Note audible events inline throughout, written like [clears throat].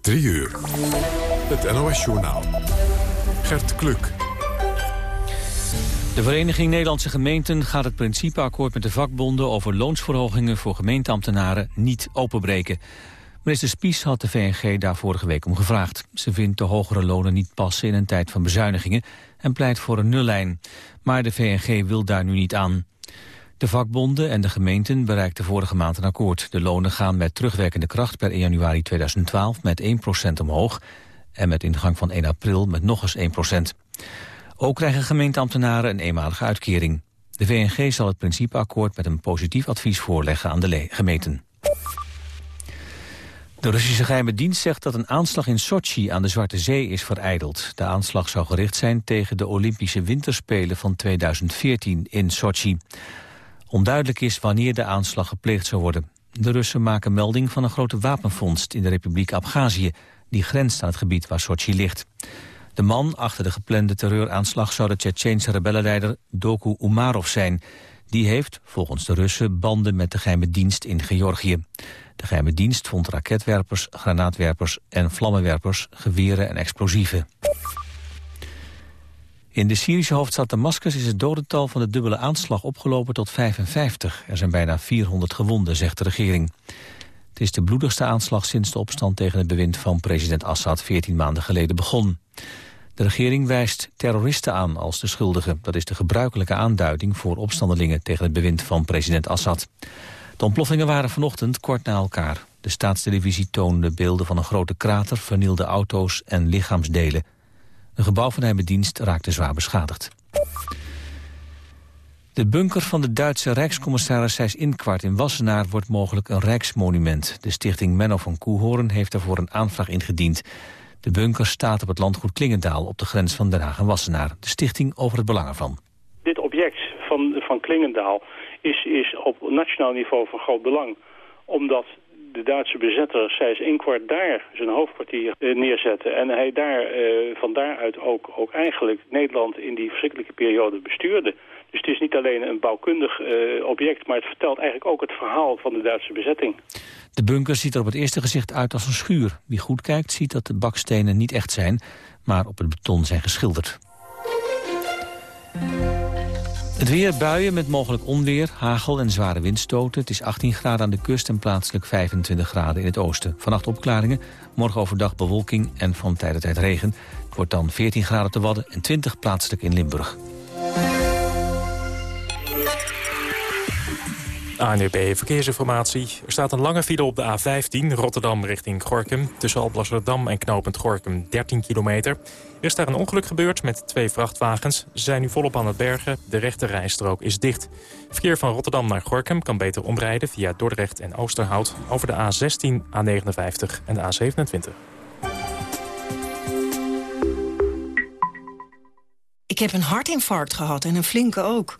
3 uur. Het NOS-journaal. Gert Kluk. De Vereniging Nederlandse Gemeenten gaat het principeakkoord met de vakbonden over loonsverhogingen voor gemeenteambtenaren niet openbreken. Minister Spies had de VNG daar vorige week om gevraagd. Ze vindt de hogere lonen niet passen in een tijd van bezuinigingen en pleit voor een nullijn. Maar de VNG wil daar nu niet aan. De vakbonden en de gemeenten bereikten vorige maand een akkoord. De lonen gaan met terugwerkende kracht per 1 januari 2012 met 1% omhoog... en met ingang van 1 april met nog eens 1%. Ook krijgen gemeenteambtenaren een eenmalige uitkering. De VNG zal het principeakkoord met een positief advies voorleggen aan de gemeenten. De Russische geheime dienst zegt dat een aanslag in Sochi aan de Zwarte Zee is vereideld. De aanslag zou gericht zijn tegen de Olympische Winterspelen van 2014 in Sochi. Onduidelijk is wanneer de aanslag gepleegd zou worden. De Russen maken melding van een grote wapenvondst in de Republiek Abhazie, die grenst aan het gebied waar Sochi ligt. De man achter de geplande terreuraanslag zou de Tsjetsjeense rebellenleider Doku Umarov zijn. Die heeft, volgens de Russen, banden met de geheime dienst in Georgië. De geheime dienst vond raketwerpers, granaatwerpers en vlammenwerpers, geweren en explosieven. In de Syrische hoofdstad Damascus is het dodental van de dubbele aanslag opgelopen tot 55. Er zijn bijna 400 gewonden, zegt de regering. Het is de bloedigste aanslag sinds de opstand tegen het bewind van president Assad 14 maanden geleden begon. De regering wijst terroristen aan als de schuldigen. Dat is de gebruikelijke aanduiding voor opstandelingen tegen het bewind van president Assad. De ontploffingen waren vanochtend kort na elkaar. De staatstelevisie toonde beelden van een grote krater, vernielde auto's en lichaamsdelen. Een gebouw van de dienst raakte zwaar beschadigd. De bunker van de Duitse Rijkscommissaris Inkwart in Wassenaar wordt mogelijk een rijksmonument. De stichting Menno van Koehoorn heeft daarvoor een aanvraag ingediend. De bunker staat op het landgoed Klingendaal op de grens van Den Haag en Wassenaar. De stichting over het belang ervan. Dit object van, van Klingendaal is, is op nationaal niveau van groot belang. Omdat de Duitse bezetter Sijs Inkwart daar zijn hoofdkwartier eh, neerzette. En hij daar uh, van daaruit ook, ook eigenlijk Nederland in die verschrikkelijke periode bestuurde. Dus het is niet alleen een bouwkundig uh, object, maar het vertelt eigenlijk ook het verhaal van de Duitse bezetting. De bunker ziet er op het eerste gezicht uit als een schuur. Wie goed kijkt ziet dat de bakstenen niet echt zijn, maar op het beton zijn geschilderd. Het weer, buien met mogelijk onweer, hagel en zware windstoten. Het is 18 graden aan de kust en plaatselijk 25 graden in het oosten. Vannacht opklaringen, morgen overdag bewolking en van tijd tot tijd regen. Het wordt dan 14 graden te Wadden en 20 plaatselijk in Limburg. ANUB Verkeersinformatie. Er staat een lange file op de A15 Rotterdam richting Gorkum. Tussen Alblasserdam en knooppunt Gorkum 13 kilometer. Er is daar een ongeluk gebeurd met twee vrachtwagens. Ze zijn nu volop aan het bergen. De rechte rijstrook is dicht. Verkeer van Rotterdam naar Gorkum kan beter omrijden... via Dordrecht en Oosterhout over de A16, A59 en de A27. Ik heb een hartinfarct gehad en een flinke ook.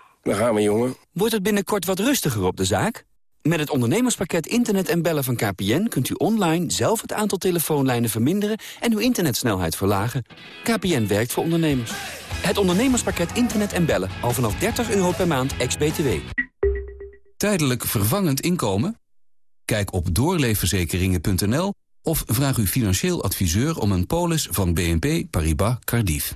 daar gaan we, jongen. Wordt het binnenkort wat rustiger op de zaak? Met het ondernemerspakket Internet en Bellen van KPN... kunt u online zelf het aantal telefoonlijnen verminderen... en uw internetsnelheid verlagen. KPN werkt voor ondernemers. Het ondernemerspakket Internet en Bellen. Al vanaf 30 euro per maand, ex-BTW. Tijdelijk vervangend inkomen? Kijk op doorleefverzekeringen.nl of vraag uw financieel adviseur om een polis van BNP Paribas Cardiff.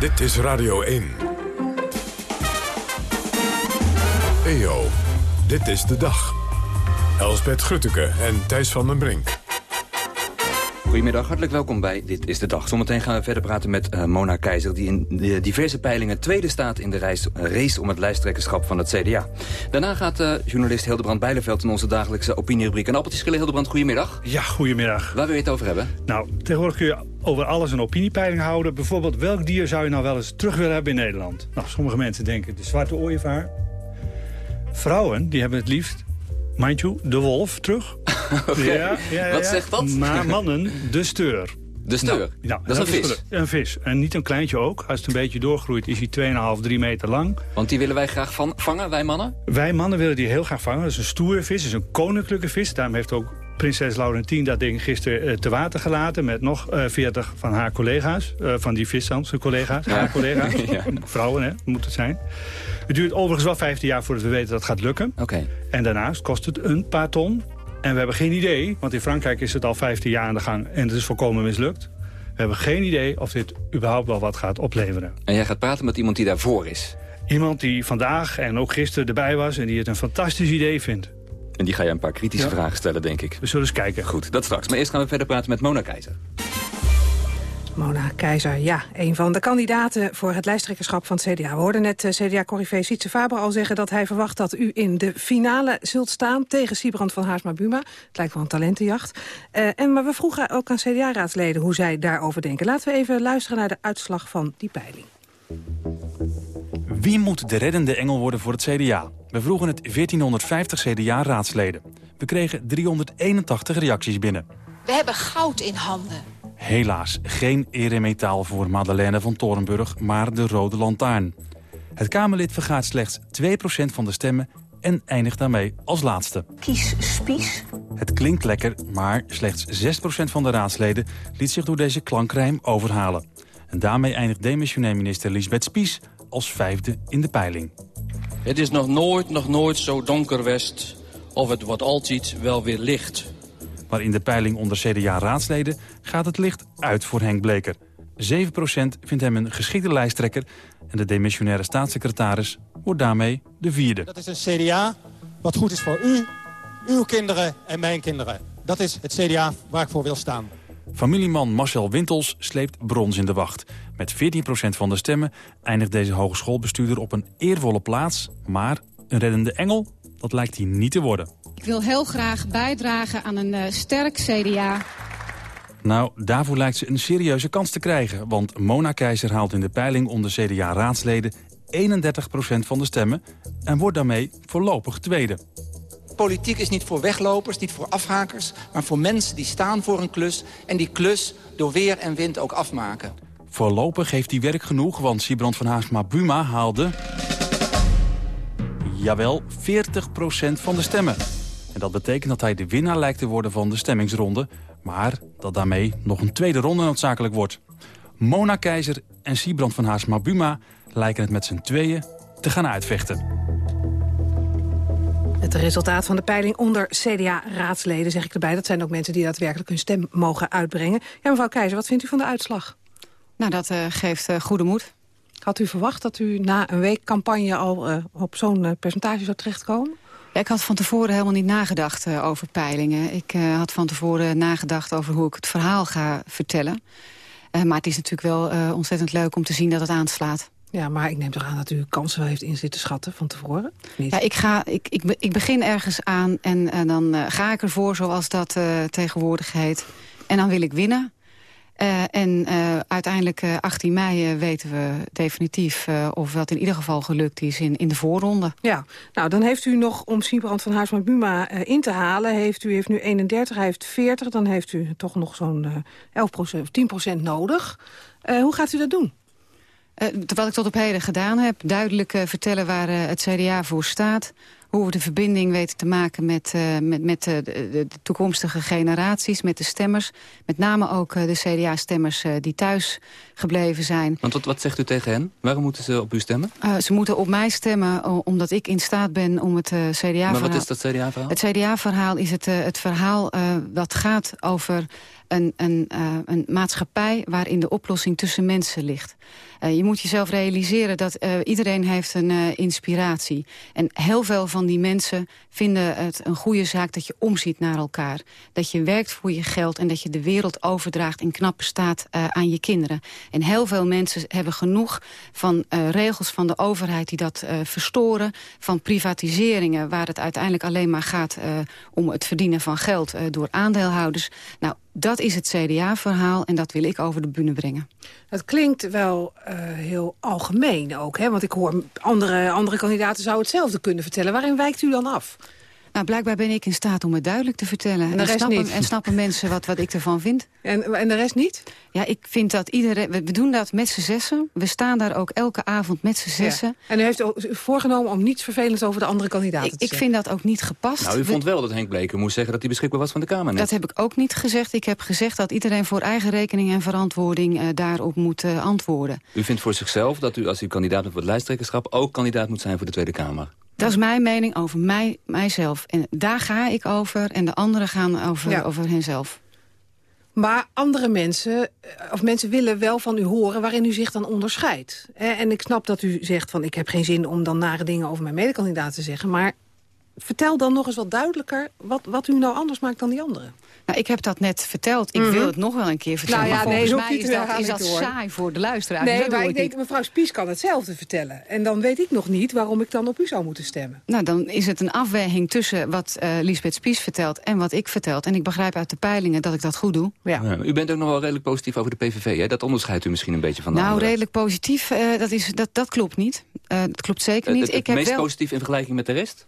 Dit is Radio 1. EO, dit is de dag. Elsbeth Grutteke en Thijs van den Brink. Goedemiddag, hartelijk welkom bij Dit is de Dag. Zometeen gaan we verder praten met uh, Mona Keizer... die in de diverse peilingen tweede staat in de reis, uh, race om het lijsttrekkerschap van het CDA. Daarna gaat uh, journalist Hildebrand Bijleveld in onze dagelijkse opinierubriek... een appeltje schillen. Hildebrand, goedemiddag. Ja, goedemiddag. Waar wil je het over hebben? Nou, tegenwoordig kun je over alles een opiniepeiling houden. Bijvoorbeeld, welk dier zou je nou wel eens terug willen hebben in Nederland? Nou, sommige mensen denken de zwarte ooievaar. Vrouwen, die hebben het liefst mind you, de wolf terug. [laughs] okay. ja, ja, ja, Wat zegt dat? Maar mannen, de steur. De steur? Nou, nou, dat is een vis? Een vis. En niet een kleintje ook. Als het een beetje doorgroeit is hij 2,5, 3 meter lang. Want die willen wij graag van, vangen, wij mannen? Wij mannen willen die heel graag vangen. Dat is een stoere vis, dat is een koninklijke vis. Daarom heeft ook prinses Laurentien dat ding gisteren uh, te water gelaten... met nog uh, 40 van haar collega's, uh, van die vishandse collega's. Ja. Haar collega's, [laughs] ja. vrouwen hè, moet het zijn. Het duurt overigens wel 15 jaar voordat we weten dat het gaat lukken. Okay. En daarnaast kost het een paar ton. En we hebben geen idee, want in Frankrijk is het al 15 jaar aan de gang... en het is volkomen mislukt. We hebben geen idee of dit überhaupt wel wat gaat opleveren. En jij gaat praten met iemand die daarvoor is? Iemand die vandaag en ook gisteren erbij was... en die het een fantastisch idee vindt. En die ga je een paar kritische ja. vragen stellen, denk ik. We zullen eens kijken. Goed, dat straks. Maar eerst gaan we verder praten met Mona Keizer. Mona Keizer, ja, een van de kandidaten voor het lijsttrekkerschap van het CDA. We hoorden net uh, CDA-corrivé Sietse Faber al zeggen dat hij verwacht dat u in de finale zult staan tegen Siebrand van Haarsma-Buma. Het lijkt wel een talentenjacht. Uh, en, maar we vroegen ook aan CDA-raadsleden hoe zij daarover denken. Laten we even luisteren naar de uitslag van die peiling. Wie moet de reddende engel worden voor het CDA? We vroegen het 1450 CDA-raadsleden. We kregen 381 reacties binnen. We hebben goud in handen. Helaas geen eremetaal voor Madeleine van Torenburg, maar de Rode Lantaarn. Het Kamerlid vergaat slechts 2% van de stemmen en eindigt daarmee als laatste. Kies Spies. Het klinkt lekker, maar slechts 6% van de raadsleden liet zich door deze klankrijm overhalen. En daarmee eindigt demissionair minister Lisbeth Spies als vijfde in de peiling. Het is nog nooit, nog nooit zo donker west of het wordt altijd wel weer licht. Maar in de peiling onder CDA-raadsleden gaat het licht uit voor Henk Bleker. 7% vindt hem een geschikte lijsttrekker... en de demissionaire staatssecretaris wordt daarmee de vierde. Dat is een CDA wat goed is voor u, uw kinderen en mijn kinderen. Dat is het CDA waar ik voor wil staan. Familieman Marcel Wintels sleept brons in de wacht. Met 14% van de stemmen eindigt deze hogeschoolbestuurder op een eervolle plaats... maar een reddende engel, dat lijkt hij niet te worden. Ik wil heel graag bijdragen aan een uh, sterk CDA. Nou, daarvoor lijkt ze een serieuze kans te krijgen. Want Mona Keizer haalt in de peiling onder CDA-raadsleden 31% van de stemmen... en wordt daarmee voorlopig tweede. Politiek is niet voor weglopers, niet voor afhakers... maar voor mensen die staan voor een klus... en die klus door weer en wind ook afmaken. Voorlopig heeft hij werk genoeg, want Siebrand van Haagsma-Buma haalde... Jawel, 40% van de stemmen. En dat betekent dat hij de winnaar lijkt te worden van de stemmingsronde... maar dat daarmee nog een tweede ronde noodzakelijk wordt. Mona Keizer en Siebrand van Haarsma-Buma lijken het met z'n tweeën te gaan uitvechten. Het resultaat van de peiling onder CDA-raadsleden, zeg ik erbij. Dat zijn ook mensen die daadwerkelijk hun stem mogen uitbrengen. Ja, mevrouw Keizer, wat vindt u van de uitslag? Nou, dat uh, geeft uh, goede moed. Had u verwacht dat u na een week campagne al uh, op zo'n percentage zou terechtkomen? Ja, ik had van tevoren helemaal niet nagedacht over peilingen. Ik had van tevoren nagedacht over hoe ik het verhaal ga vertellen. maar het is natuurlijk wel ontzettend leuk om te zien dat het aanslaat. Ja, maar ik neem toch aan dat u kansen wel heeft in zitten schatten van tevoren? Niet? Ja, ik, ga, ik, ik, ik begin ergens aan en, en dan ga ik ervoor zoals dat tegenwoordig heet. En dan wil ik winnen. Uh, en uh, uiteindelijk uh, 18 mei weten we definitief of dat in ieder geval gelukt is in, in de voorronde. Ja, nou dan heeft u nog om Siebrand van Haarsma Buma in te halen. Heeft u heeft nu 31, hij heeft 40, dan heeft u toch nog zo'n 11 of 10% nodig. hoe gaat u dat doen? wat ik tot op heden gedaan heb, duidelijk vertellen waar het CDA voor staat hoe we de verbinding weten te maken met, uh, met, met de, de, toekomstige generaties, met de stemmers. Met name ook uh, de CDA-stemmers die thuis gebleven zijn. Want wat, wat zegt u tegen hen? Waarom moeten ze op u stemmen? ze moeten op mij stemmen omdat ik in staat ben om het CDA-verhaal... Maar wat is dat CDA-verhaal? Het CDA-verhaal is het, het verhaal dat gaat over een, een, uh, een maatschappij waarin de oplossing tussen mensen ligt. Uh, je moet jezelf realiseren dat uh, iedereen heeft een inspiratie. En heel veel van die mensen vinden het een goede zaak dat je omziet naar elkaar. Dat je werkt voor je geld en dat je de wereld overdraagt in knappe staat aan je kinderen. En heel veel mensen hebben genoeg van regels van de overheid die dat verstoren. Van privatiseringen waar het uiteindelijk alleen maar gaat om het verdienen van geld door aandeelhouders. Nou, dat is het CDA-verhaal en dat wil ik over de bühne brengen. Het klinkt wel uh, heel algemeen ook, hè? want ik hoor andere, andere kandidaten zouden hetzelfde kunnen vertellen. Waarin wijkt u dan af? Nou, blijkbaar ben ik in staat om het duidelijk te vertellen. En, de rest snappen, niet. en snappen mensen wat, wat ik ervan vind. En, en de rest niet? Ja, ik vind dat iedereen... We doen dat met z'n zessen. We staan daar ook elke avond met z'n zessen. Ja. En u heeft voorgenomen om niets vervelends over de andere kandidaten ik, te Ik vind dat ook niet gepast. Nou, u vond wel dat Henk Bleker moest zeggen dat hij beschikbaar was van de Kamer. Net. Dat heb ik ook niet gezegd. Ik heb gezegd dat iedereen voor eigen rekening en verantwoording uh, daarop moet uh, antwoorden. U vindt voor zichzelf dat u als u kandidaat bent voor het lijsttrekkerschap... ook kandidaat moet zijn voor de Tweede Kamer? Dat is mijn mening over mij, mijzelf. En daar ga ik over en de anderen gaan over, ja. over henzelf. Maar andere mensen, of mensen willen wel van u horen waarin u zich dan onderscheidt. En ik snap dat u zegt van ik heb geen zin om dan nare dingen over mijn medekandidaat te zeggen. Maar vertel dan nog eens wat duidelijker wat, wat u nou anders maakt dan die anderen. Nou, ik heb dat net verteld. Ik mm -hmm. wil het nog wel een keer vertellen. Nou ja, maar volgens nee, mij is dat, is dat saai voor de luisteraar. Nee, dus maar ik denk, mevrouw Spies kan hetzelfde vertellen. En dan weet ik nog niet waarom ik dan op u zou moeten stemmen. Nou, dan is het een afweging tussen wat uh, Lisbeth Spies vertelt en wat ik vertel. En ik begrijp uit de peilingen dat ik dat goed doe. Ja. Ja, u bent ook nog wel redelijk positief over de PVV. Hè? Dat onderscheidt u misschien een beetje van de Nou, andere. redelijk positief, uh, dat, is, dat, dat klopt niet. Uh, dat klopt zeker niet. Het, het ik heb meest wel... positief in vergelijking met de rest?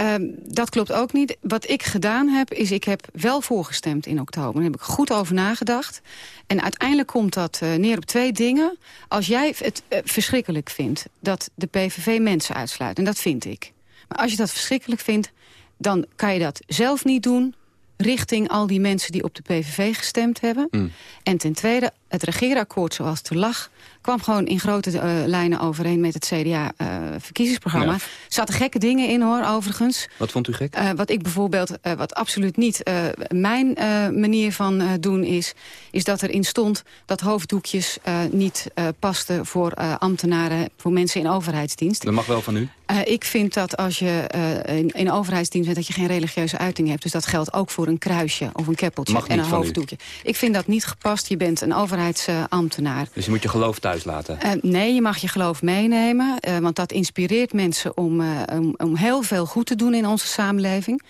Uh, dat klopt ook niet. Wat ik gedaan heb, is ik heb wel voorgestemd in oktober. Daar heb ik goed over nagedacht. En uiteindelijk komt dat uh, neer op twee dingen. Als jij het uh, verschrikkelijk vindt dat de PVV mensen uitsluit, en dat vind ik. Maar als je dat verschrikkelijk vindt, dan kan je dat zelf niet doen richting al die mensen die op de PVV gestemd hebben. Mm. En ten tweede, het regeerakkoord zoals het er lag kwam gewoon in grote uh, lijnen overeen met het CDA-verkiezingsprogramma. Uh, ja. zaten gekke dingen in, hoor, overigens. Wat vond u gek? Uh, wat ik bijvoorbeeld, wat absoluut niet mijn manier van doen is... is dat erin stond dat hoofddoekjes niet pasten voor ambtenaren... voor mensen in overheidsdienst. Dat mag wel van u? ik vind dat als je in, in overheidsdienst bent... dat je geen religieuze uiting hebt. Dus dat geldt ook voor een kruisje of een keppeltje en een hoofddoekje. Ik vind dat niet gepast. Je bent een overheidsambtenaar. Dus je moet je geloof thuis laten? Uh, nee, je mag je geloof meenemen. Uh, want dat inspireert mensen om, uh, om, om, heel veel goed te doen in onze samenleving.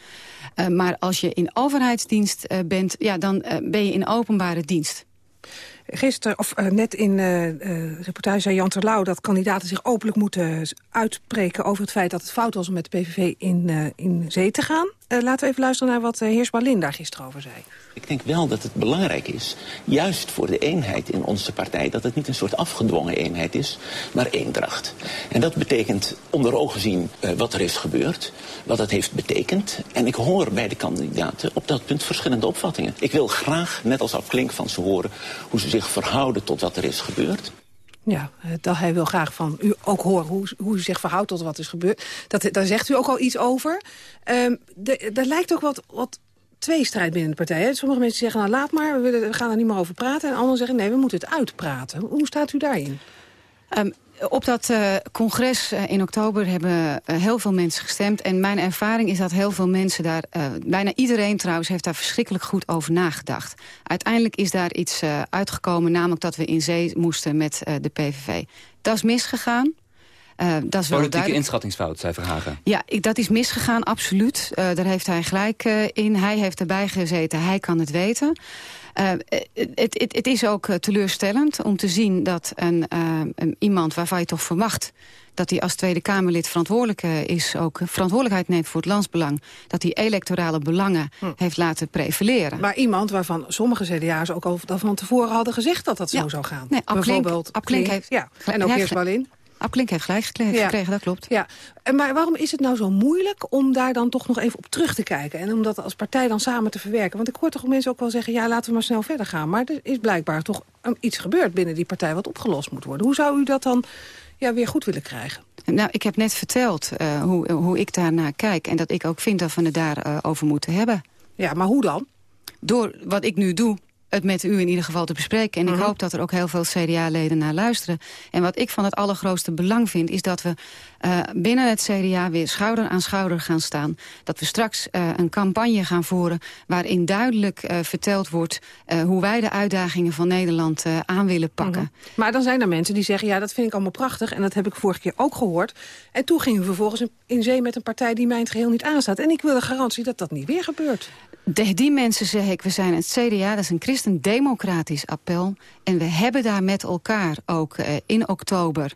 maar als je in overheidsdienst bent, ja, dan ben je in openbare dienst. Gisteren, of uh, net in uh, reportage zei Jan Terlouw... dat kandidaten zich openlijk moeten uitspreken over het feit dat het fout was... om met de PVV in, in zee te gaan. laten we even luisteren naar wat Heers Balin daar gisteren over zei. Ik denk wel dat het belangrijk is, juist voor de eenheid in onze partij... dat het niet een soort afgedwongen eenheid is, maar eendracht. En dat betekent onder ogen zien wat er is gebeurd, wat het heeft betekend. En ik hoor bij de kandidaten op dat punt verschillende opvattingen. Ik wil graag, net als Afklink van ze horen... hoe ze zich verhouden tot wat er is gebeurd. Ja, dat hij wil graag van u ook horen hoe, hoe u zich verhoudt tot wat is gebeurd. Dat, daar zegt u ook al iets over. Um, er lijkt ook wat, wat tweestrijd binnen de partij. Hè? Sommige mensen zeggen, nou laat maar, we, willen, we gaan er niet meer over praten. En anderen zeggen, nee, we moeten het uitpraten. Hoe staat u daarin? Um, op dat uh, congres uh, in oktober hebben uh, heel veel mensen gestemd. En mijn ervaring is dat heel veel mensen daar... bijna iedereen trouwens heeft daar verschrikkelijk goed over nagedacht. Uiteindelijk is daar iets uitgekomen, namelijk dat we in zee moesten met de PVV. Dat is misgegaan. Uh, dat is Politieke inschattingsfout, zei Verhagen. Ja, ik, dat is misgegaan, absoluut. Daar heeft hij gelijk in. Hij heeft erbij gezeten, hij kan het weten. Het is ook teleurstellend om te zien dat een, een, iemand waarvan je toch verwacht dat hij als Tweede Kamerlid verantwoordelijk is... ook verantwoordelijkheid neemt voor het landsbelang... dat hij electorale belangen hm. heeft laten prevaleren. Maar iemand waarvan sommige CDA's ook al van tevoren hadden gezegd... dat dat zo zou gaan. Nee, Ab Bijvoorbeeld Ab Klink heeft... Ja. En ook Heers Balin. Klink heeft gelijk gekregen, Ja. dat klopt. Ja, en maar waarom is het nou zo moeilijk om daar dan toch nog even op terug te kijken? En om dat als partij dan samen te verwerken? Want ik hoor toch mensen ook wel zeggen, ja, laten we maar snel verder gaan. Maar er is blijkbaar toch iets gebeurd binnen die partij wat opgelost moet worden. Hoe zou u dat dan ja, weer goed willen krijgen? Nou, ik heb net verteld eh, hoe, hoe ik daarnaar kijk... en dat ik ook vind dat we het daarover over moeten hebben. Ja, maar hoe dan? Door wat ik nu doe, het met u in ieder geval te bespreken. En Mhm. ik hoop dat er ook heel veel CDA-leden naar luisteren. En wat ik van het allergrootste belang vind... is dat we eh, binnen het CDA weer schouder aan schouder gaan staan. Dat we straks eh, een campagne gaan voeren... waarin duidelijk eh, verteld wordt... hoe wij de uitdagingen van Nederland aan willen pakken. Mhm. Maar dan zijn er mensen die zeggen, ja, dat vind ik allemaal prachtig. En dat heb ik vorige keer ook gehoord. En toen ging u vervolgens in, in zee met een partij die mij in het geheel niet aanstaat. En ik wil een garantie dat dat niet weer gebeurt. De, die mensen zeg ik, we zijn het CDA, dat is een christendemocratisch appel. En we hebben daar met elkaar ook in oktober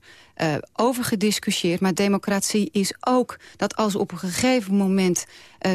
over gediscussieerd. Maar democratie is ook dat als op een gegeven moment eh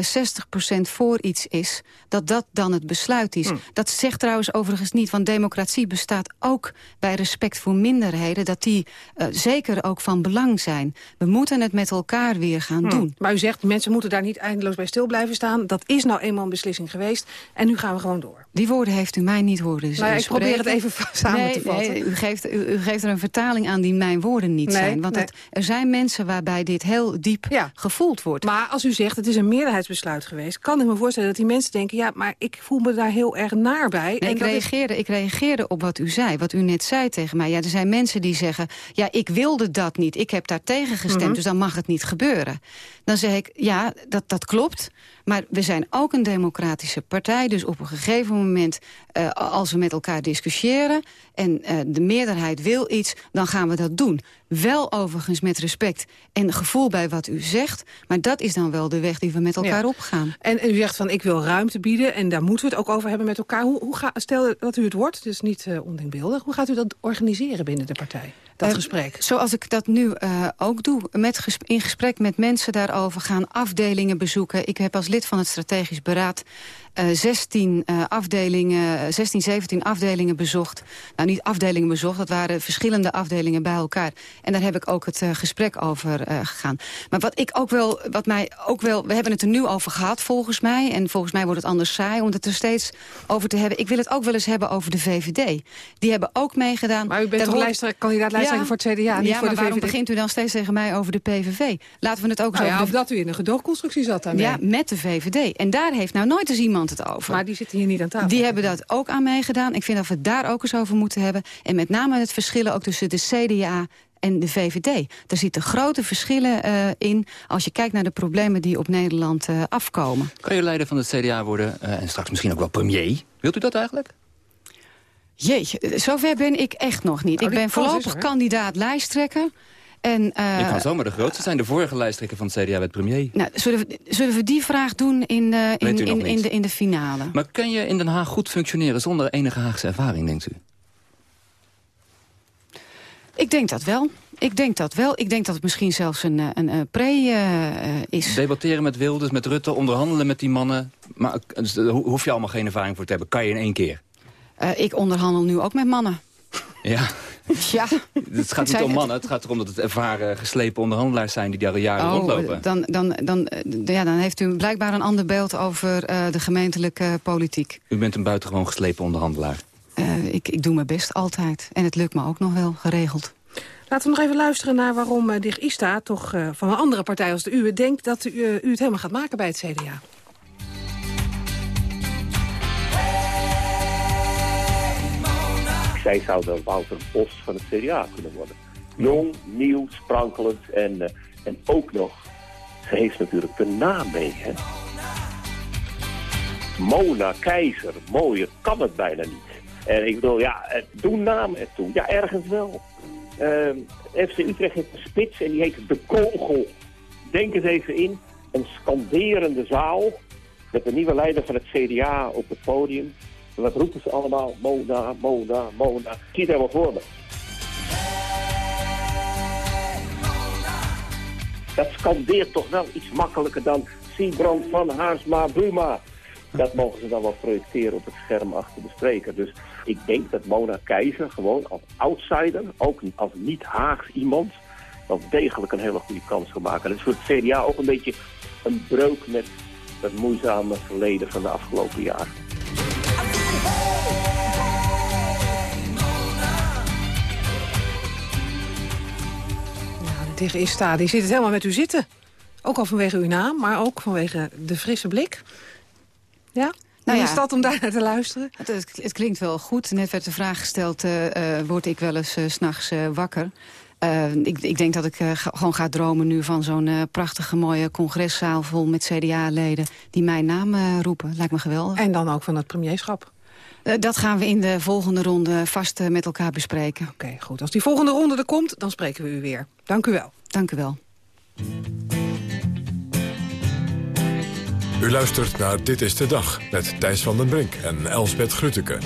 60% voor iets is... dat dat dan het besluit is. Dat zegt trouwens overigens niet, want democratie bestaat ook bij respect voor minderheden... dat die eh, zeker ook van belang zijn. We moeten het met elkaar weer gaan Hm. doen. Maar u zegt, mensen moeten daar niet eindeloos bij stil blijven staan. Dat is nou eenmaal een beslissing geweest. En nu gaan we gewoon door. Die woorden heeft u mij niet horen Nou ja, ik probeer het even [laughs] samen nee, te vatten. Nee, u geeft, u, u geeft er een vertaling aan die mijn woorden niet Nee, zijn. Want nee. het, er zijn mensen waarbij dit heel diep gevoeld wordt. Maar als u zegt, het is een geweest... kan ik me voorstellen dat die mensen denken... ja, maar ik voel me daar heel erg naar bij. Nee, en ik, is- reageerde, ik reageerde op wat u zei, wat u net zei tegen mij. Ja, er zijn mensen die zeggen, ja, ik wilde dat niet. Ik heb daar tegen gestemd, Mhm. dus dan mag het niet gebeuren. Dan zeg ik, ja, dat, dat klopt. Maar we zijn ook een democratische partij. Dus op een gegeven moment, eh, als we met elkaar discussiëren... en eh, de meerderheid wil iets, dan gaan we dat doen. Wel overigens met respect en gevoel bij wat u zegt. Maar dat is dan wel de weg die we met elkaar Ja. opgaan. En, en u zegt van, ik wil ruimte bieden en daar moeten we het ook over hebben met elkaar. Hoe, hoe ga, stel dat u het wordt, dus niet eh ondenkbeeldig. Hoe gaat u dat organiseren binnen de partij, dat Eh, gesprek? Zoals ik dat nu eh, ook doe, met ges- in gesprek met mensen daarover gaan, afdelingen bezoeken. Ik heb als lid van het strategisch beraad eh 16 eh, afdelingen, 16, 17 afdelingen bezocht. Nou, niet afdelingen bezocht, dat waren verschillende afdelingen bij elkaar. En daar heb ik ook het gesprek over gegaan. Maar wat ik ook wel, wat mij ook wel, we hebben het er nu over gehad volgens mij. En volgens mij wordt het anders saai om het er steeds over te hebben. Ik wil het ook wel eens hebben over de VVD. Die hebben ook meegedaan. Maar u bent toch lijsttrekker- voor het CDA, niet ja, voor de maar waarom VVD? begint u dan steeds tegen mij over de PVV? Laten we het ook Nou eens ja, over of de... dat u in een gedoogconstructie zat daarmee. Ja, met de VVD. En daar heeft nou nooit eens iemand het over. Maar die zitten hier niet aan tafel. Die hebben dat ook aan meegedaan. Ik vind dat we het daar ook eens over moeten hebben. En met name het verschillen ook tussen de CDA en de VVD. Daar zitten grote verschillen eh, in als je kijkt naar de problemen die op Nederland eh, afkomen. Kan je leider van het CDA worden eh, en straks misschien ook wel premier? Wilt u dat eigenlijk? Jeetje, zover ben ik echt nog niet. Nou, ik ben voorlopig er, kandidaat lijsttrekker. En, eh, je kan zomaar de grootste zijn. De vorige lijsttrekker van het CDA werd premier. nou, zullen, we, zullen we die vraag doen in, eh, in, in, de, in de finale? Maar kun je in Den Haag goed functioneren zonder enige Haagse ervaring, denkt u? Ik denk dat wel. Ik denk dat wel. Ik denk dat het misschien zelfs een, eh, een, eh, pre eh, eh, is. Debatteren met Wilders, met Rutte, onderhandelen met die mannen. Maar dus, hoef je allemaal geen ervaring voor te hebben. Kan je in één keer. Eh, ik onderhandel nu ook met mannen. Ja, Ja. het gaat niet om mannen. Het gaat erom dat het ervaren, geslepen onderhandelaars zijn... die daar al jaren rondlopen. Oh, dan, dan, dan, eh, ja, dan heeft u blijkbaar een ander beeld over eh, de gemeentelijke politiek. U bent een buitengewoon geslepen onderhandelaar. Eh, ik, ik doe mijn best altijd. En het lukt me ook nog wel geregeld. Laten we nog even luisteren naar waarom uh, Dig Ista, toch uh, van een andere partij als de uwe... denkt dat u, uh, u het helemaal gaat maken bij het CDA. Zij zou de Wouter Bos van het CDA kunnen worden. Jong, nieuw, sprankelend en, uh, en ook nog, ze heeft natuurlijk de naam mee. Hè? Mona Keizer, mooier kan het bijna niet. En ik bedoel, ja, doe naam ertoe. Ja, ergens wel. Uh, FC Utrecht heeft een spits en die heet De Kogel. Denk eens even in, een skanderende zaal met de nieuwe leider van het CDA op het podium. Wat roepen ze allemaal? Mona, Mona, Mona. Het helemaal voor me. Dat scandeert toch wel iets makkelijker dan Siebrand van Haarsma Buma. Dat mogen ze dan wel projecteren op het scherm achter de spreker. Dus ik denk dat Mona Keizer gewoon als outsider, ook als niet-Haags iemand, wel degelijk een hele goede kans gemaakt. En dat is voor het CDA ook een beetje een breuk met het moeizame verleden van de afgelopen jaren. Nou, tegen Ista, die zit het helemaal met u zitten. Ook al vanwege uw naam, maar ook vanwege de frisse blik. Ja? Nou ja. is dat om daar naar te luisteren? Het, het, het klinkt wel goed. Net werd de vraag gesteld, eh, eh, word ik wel eens eh, 's s'nachts wakker? Ik, ik denk dat ik ga- gewoon ga dromen nu van zo'n prachtige mooie congreszaal vol met CDA-leden die mijn naam roepen. Lijkt me geweldig. En dan ook van het premierschap. Eh, dat gaan we in de volgende ronde vast eh, met elkaar bespreken. Oké, goed. Als die volgende ronde er komt, dan spreken we u weer. Dank u wel. Dank u wel. U luistert naar Dit is de Dag met Thijs van den Brink en Elsbet Grutteke.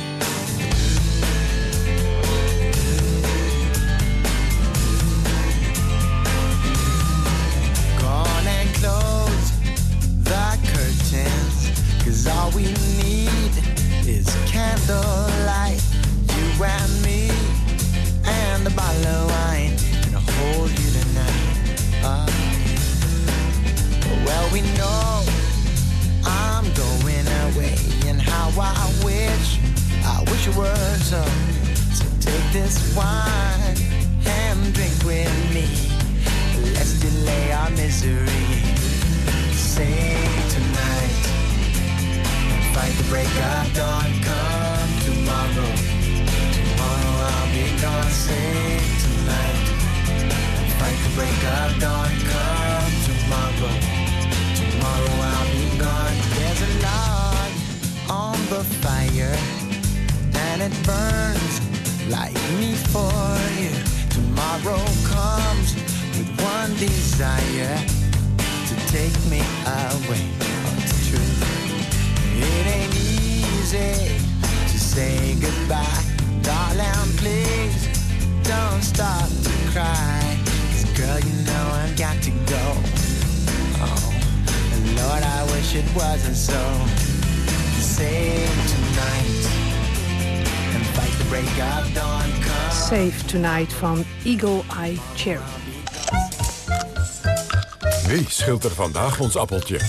Tonight van Eagle Eye Cherry. Wie schilt er vandaag ons appeltje?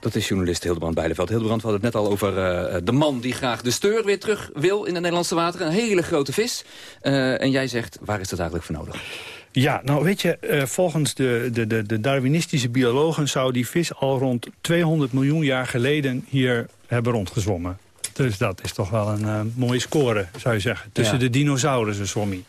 Dat is journalist Hildebrand Bijleveld. Hildebrand, we hadden het net al over eh, de man die graag de steur weer terug wil in de Nederlandse wateren. Een hele grote vis. Eh, en jij zegt, waar is dat eigenlijk voor nodig? Ja, nou weet je, eh, volgens de, de, de, de Darwinistische biologen... zou die vis al rond 200 miljoen jaar geleden hier hebben rondgezwommen. Dus dat is toch wel een eh, mooie score, zou je zeggen. Tussen Ja. de dinosaurussen hij.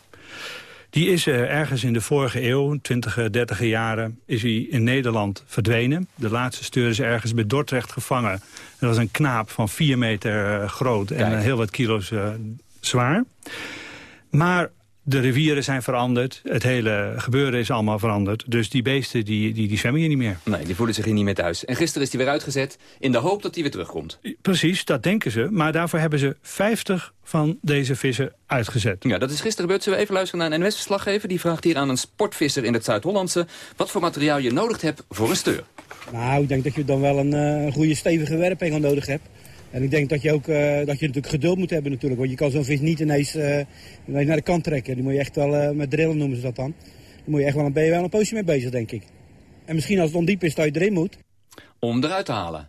Die is eh, ergens in de vorige eeuw, 20, 30 jaren, is hij in Nederland verdwenen. De laatste steur is ergens bij Dordrecht gevangen. Dat was een knaap van 4 meter eh, groot en Kijk. eh, heel wat kilo's eh, zwaar. Maar de rivieren zijn veranderd. Het hele gebeuren is allemaal veranderd. Dus die beesten die, die, die zwemmen hier niet meer. Nee, die voelen zich hier niet meer thuis. En gisteren is hij weer uitgezet in de hoop dat hij weer terugkomt. Precies, dat denken ze. Maar daarvoor hebben ze 50 van deze vissen uitgezet. Ja, dat is gisteren gebeurd. Zullen we even luisteren naar een NWS-verslaggever? Die vraagt hier aan een sportvisser in het Zuid-Hollandse... wat voor materiaal je nodig hebt voor een steur. Nou, ik denk dat je dan wel een, eh, goede stevige werphengel nodig hebt. En ik denk dat je ook eh, dat je natuurlijk geduld moet hebben natuurlijk. Want je kan zo'n vis niet ineens, eh, ineens naar de kant trekken. Die moet je echt wel eh, met drillen noemen ze dat dan. Daar moet je echt wel een, ben je wel een poosje mee bezig, denk ik. En misschien als het ondiep is dat je erin moet. Om eruit te halen.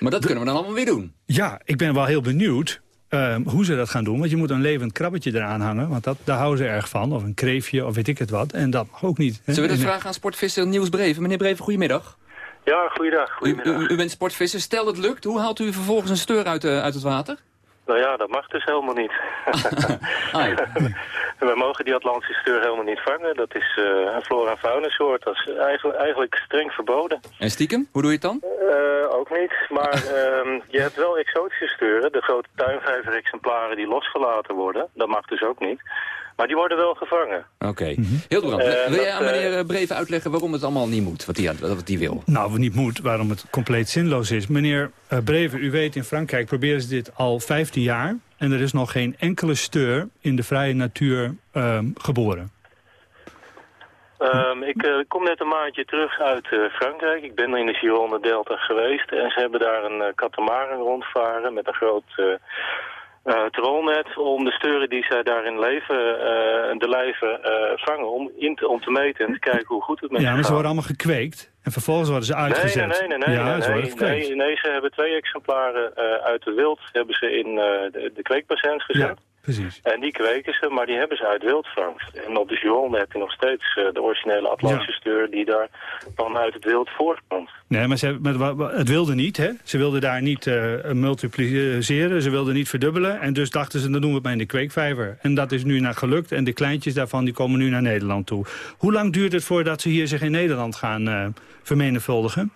Maar dat kunnen we dan allemaal weer doen. Ja, ik ben wel heel benieuwd ehm, hoe ze dat gaan doen. Want je moet een levend krabbetje eraan hangen. Want dat, daar houden ze erg van. Of een kreefje, of weet ik het wat. En dat mag ook niet. hè. Zullen we dat En, vragen aan sportvisser Niels Breven? Meneer Breven, goedemiddag. Ja, goeiedag. U, goedemiddag. u, u bent sportvisser. Stel dat het lukt, hoe haalt u vervolgens een steur uit, eh, uit het water? Nou ja, dat mag dus helemaal niet. [laughs] [laughs] We mogen die Atlantische steur helemaal niet vangen. Dat is eh, een flora- en fauna soort. Dat is eigenlijk, eigenlijk streng verboden. En stiekem, hoe doe je het dan? Eh, ook niet, maar [laughs] ehm, je hebt wel exotische steuren. De grote tuinvijver-exemplaren die losgelaten worden. Dat mag dus ook niet. Maar die worden wel gevangen. Oké. Hildebrand, Eh, wil dat, jij aan eh, meneer Breven uitleggen waarom het allemaal niet moet? Wat hij wat die wil? Nou, wat niet moet, waarom het compleet zinloos is. Meneer Breven, u weet, in Frankrijk proberen ze dit al 15 jaar. En er is nog geen enkele steur in de vrije natuur ehm, geboren. Ehm, ik eh, kom net een maandje terug uit eh, Frankrijk. Ik ben in de Gironde Delta geweest. En ze hebben daar een uh, katamaran rondvaren met een groot, eh, eh, trolnet om de steuren die zij daarin leven, eh, de lijven eh, vangen, om, in te, om te meten en te kijken hoe goed het met Ja, maar ze worden allemaal gekweekt. En vervolgens worden ze uitgezet. Nee, nee, nee, nee, ja, nee, ze nee, nee, nee, ze hebben twee exemplaren uit de wild hebben ze in de, de kweekbassins gezet. Ja, precies. En die kweken ze, maar die hebben ze uit wildvangst. En op de Gironde heb je nog steeds eh, de originele Atlantische steur die daar dan uit het wild voortkomt. Nee, maar, ze, maar het wilde niet, hè? Ze wilden daar niet eh, multipliceren, ze wilden niet verdubbelen. En dus dachten ze, dan doen we het maar in de kweekvijver. En dat is nu naar gelukt. En de kleintjes daarvan die komen nu naar Nederland toe. Hoe lang duurt het voordat ze hier zich in Nederland gaan eh, vermenigvuldigen?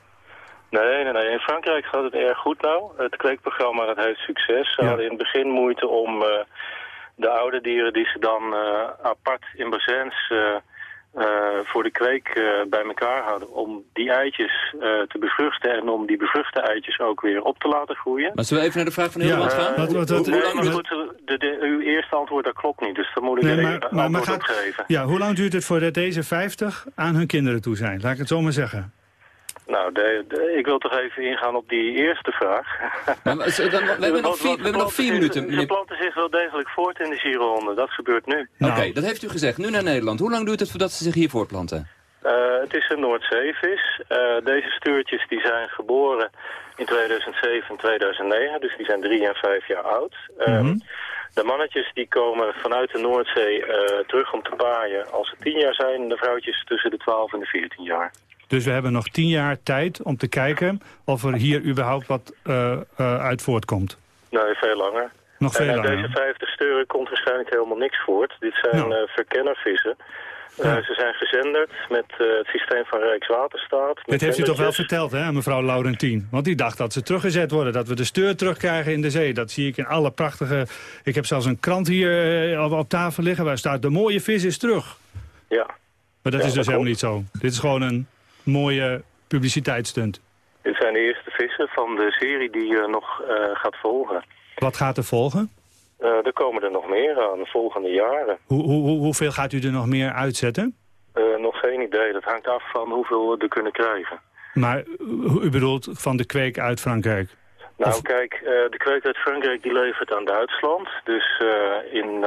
Nee, nee, nee. In Frankrijk gaat het erg goed nou. Het kweekprogramma dat heeft succes. Ze Ja. hadden in het begin moeite om de oude dieren die ze dan eh, apart in bassins eh, eh, voor de kweek eh, bij elkaar hadden... om die eitjes eh, te bevruchten en om die bevruchte eitjes ook weer op te laten groeien. Maar zullen we even naar de vraag van Hildebrand Ja, gaan? Wat- wat- uw eerste antwoord dat klopt niet, dus daar moet ik Nee, even maar, een maar, maar gaat, ja, hoe lang duurt het voordat deze 50 aan hun kinderen toe zijn? Laat ik het zo maar zeggen. Nou, de, de- ik wil toch even ingaan op die eerste vraag. [laughs] Maar, dan- we hebben nog vier, we hebben nog vier minuten, Ze planten zich wel degelijk voort in de Gironde. Dat gebeurt nu. Oké, dat heeft u gezegd. Nu naar Nederland. Hoe lang duurt het voordat ze zich hier voortplanten? Eh, het is een Noordzeevis. Eh, deze stuurtjes die zijn geboren in 2007 en 2009. Dus die zijn drie en vijf jaar oud. Eh, Mhm. De mannetjes die komen vanuit de Noordzee eh, terug om te paaien als ze tien jaar zijn. En de vrouwtjes tussen de 12 en de 14 jaar. Dus we hebben nog 10 jaar tijd om te kijken of er hier überhaupt wat eh, eh, uit voortkomt. Nee, veel langer. Nog veel en uit langer. deze 50 steuren komt waarschijnlijk helemaal niks voort. Dit zijn Nou. eh, verkennervissen. Ja. Ze zijn gezenderd met het systeem van Rijkswaterstaat. Dit heeft u toch wel verteld, hè, mevrouw Laurentien? Want die dacht dat ze teruggezet worden, dat we de steur terugkrijgen in de zee. Dat zie ik in alle prachtige... Ik heb zelfs een krant hier op, op tafel liggen waar staat... de mooie vis is terug. Ja. Maar dat Ja, is dus dat helemaal niet zo. Dit is gewoon een mooie publiciteitsstunt. Dit zijn de eerste vissen van de serie die eh, nog eh, gaat volgen. Wat gaat er volgen? Eh, er komen er nog meer aan de volgende jaren. Hoe, hoe, hoe- hoeveel gaat u er nog meer uitzetten? Nog geen idee. Dat hangt af van hoeveel we er kunnen krijgen. Maar u bedoelt van de kweek uit Frankrijk? Nou kijk, de kweek uit Frankrijk die levert aan Duitsland. Dus in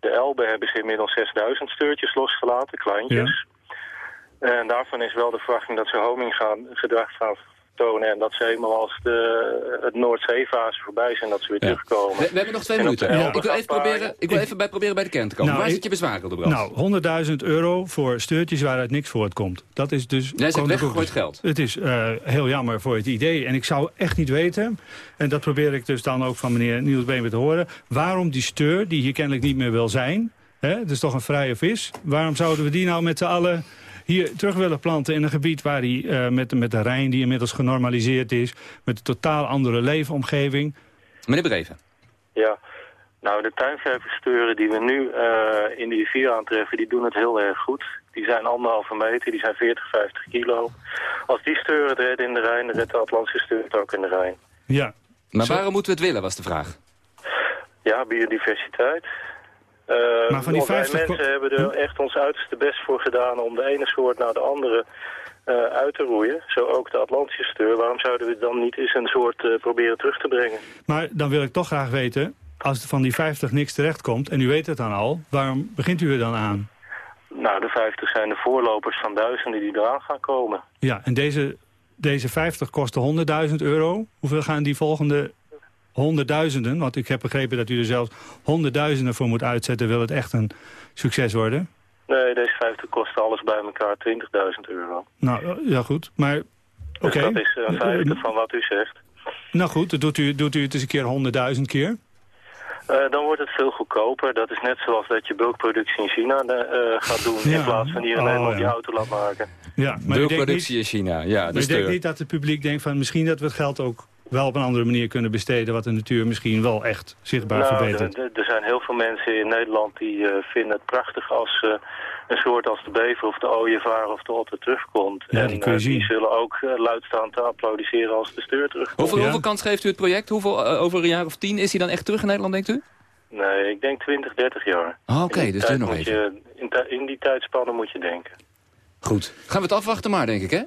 de Elbe hebben ze inmiddels 6000 steurtjes losgelaten, kleintjes. En daarvan is wel de verwachting dat ze homing gaan, gedrag gaan tonen. En dat ze eenmaal als de, het Noordzeefase voorbij zijn, dat ze weer terugkomen. We, we hebben nog twee minuten. Ik wil, even proberen, ik wil even bij, proberen bij de kern te komen. Nou, Waar ik- zit je bezwaar, Hildebrand? Nou, 100.000 euro voor steurtjes waaruit niks voortkomt. Dat is dus... Jij zegt weggegooid geld. Het is eh, heel jammer voor het idee. En ik zou echt niet weten, en dat probeer ik dus dan ook van meneer Niels Beenwer te horen... waarom die steur, die hier kennelijk niet meer wil zijn... Hè, het is toch een vrije vis... waarom zouden we die nou met z'n allen hier terug willen planten... in een gebied waar die eh, met, met de Rijn, die inmiddels genormaliseerd is... met een totaal andere leefomgeving... Meneer Breven. Ja, nou de tuinvijversteuren die we nu eh, in de rivier aantreffen, die doen het heel erg goed. Die zijn anderhalve meter, die zijn 40, 50 kilo. Als die steuren het redden in de Rijn, dan redt de Atlantische steur het ook in de Rijn. Ja. Maar waarom moeten we het willen, was de vraag. Ja, biodiversiteit. Eh, Maar van die want wij 50 mensen hebben er echt ons uiterste best voor gedaan om de ene soort naar de andere eh, uit te roeien. Zo ook de Atlantische steur. Waarom zouden we dan niet eens een soort eh, proberen terug te brengen? Maar dan wil ik toch graag weten, als er van die 50 niks terechtkomt... en u weet het dan al, waarom begint u er dan aan? Nou, de 50 zijn de voorlopers van duizenden die eraan gaan komen. Ja, en deze, deze 50 kosten 100.000 euro. Hoeveel gaan die volgende honderdduizenden? Want ik heb begrepen dat u er zelfs honderdduizenden voor moet uitzetten... wil het echt een succes worden. Nee, deze 50 kosten alles bij elkaar 20.000 euro. Nou, eh, ja goed, maar... Oké. Dus dat is een vijfde van wat u zegt. Nou goed, doet u, doet u het eens een keer 100.000 keer. Eh, dan wordt het veel goedkoper. Dat is net zoals dat je bulkproductie in China eh, gaat doen... Ja. in plaats van hier in Oh, Nederland ja. die auto laat maken. Ja, maar Bulkproductie in China, ja. maar De ik denk niet dat het publiek denkt van... misschien dat we het geld ook wel op een andere manier kunnen besteden... wat de natuur misschien wel echt zichtbaar nou, verbetert. er zijn heel veel mensen in Nederland die eh, vinden het prachtig als eh, een soort als de bever of de ooievaar of de otter terugkomt. Ja, en die kun je eh, zien. die zullen ook uh, luidstaand te applaudisseren als de steur terugkomt. Hoeveel, hoeveel kans geeft u het project? Hoeveel, over een jaar of tien is hij dan echt terug in Nederland, denkt u? Nee, ik denk 20, 30 jaar. Ah, Oké, die dus duurt nog even. Je, in, die tijdspannen moet je denken. Goed. Gaan we het afwachten maar, denk ik, hè?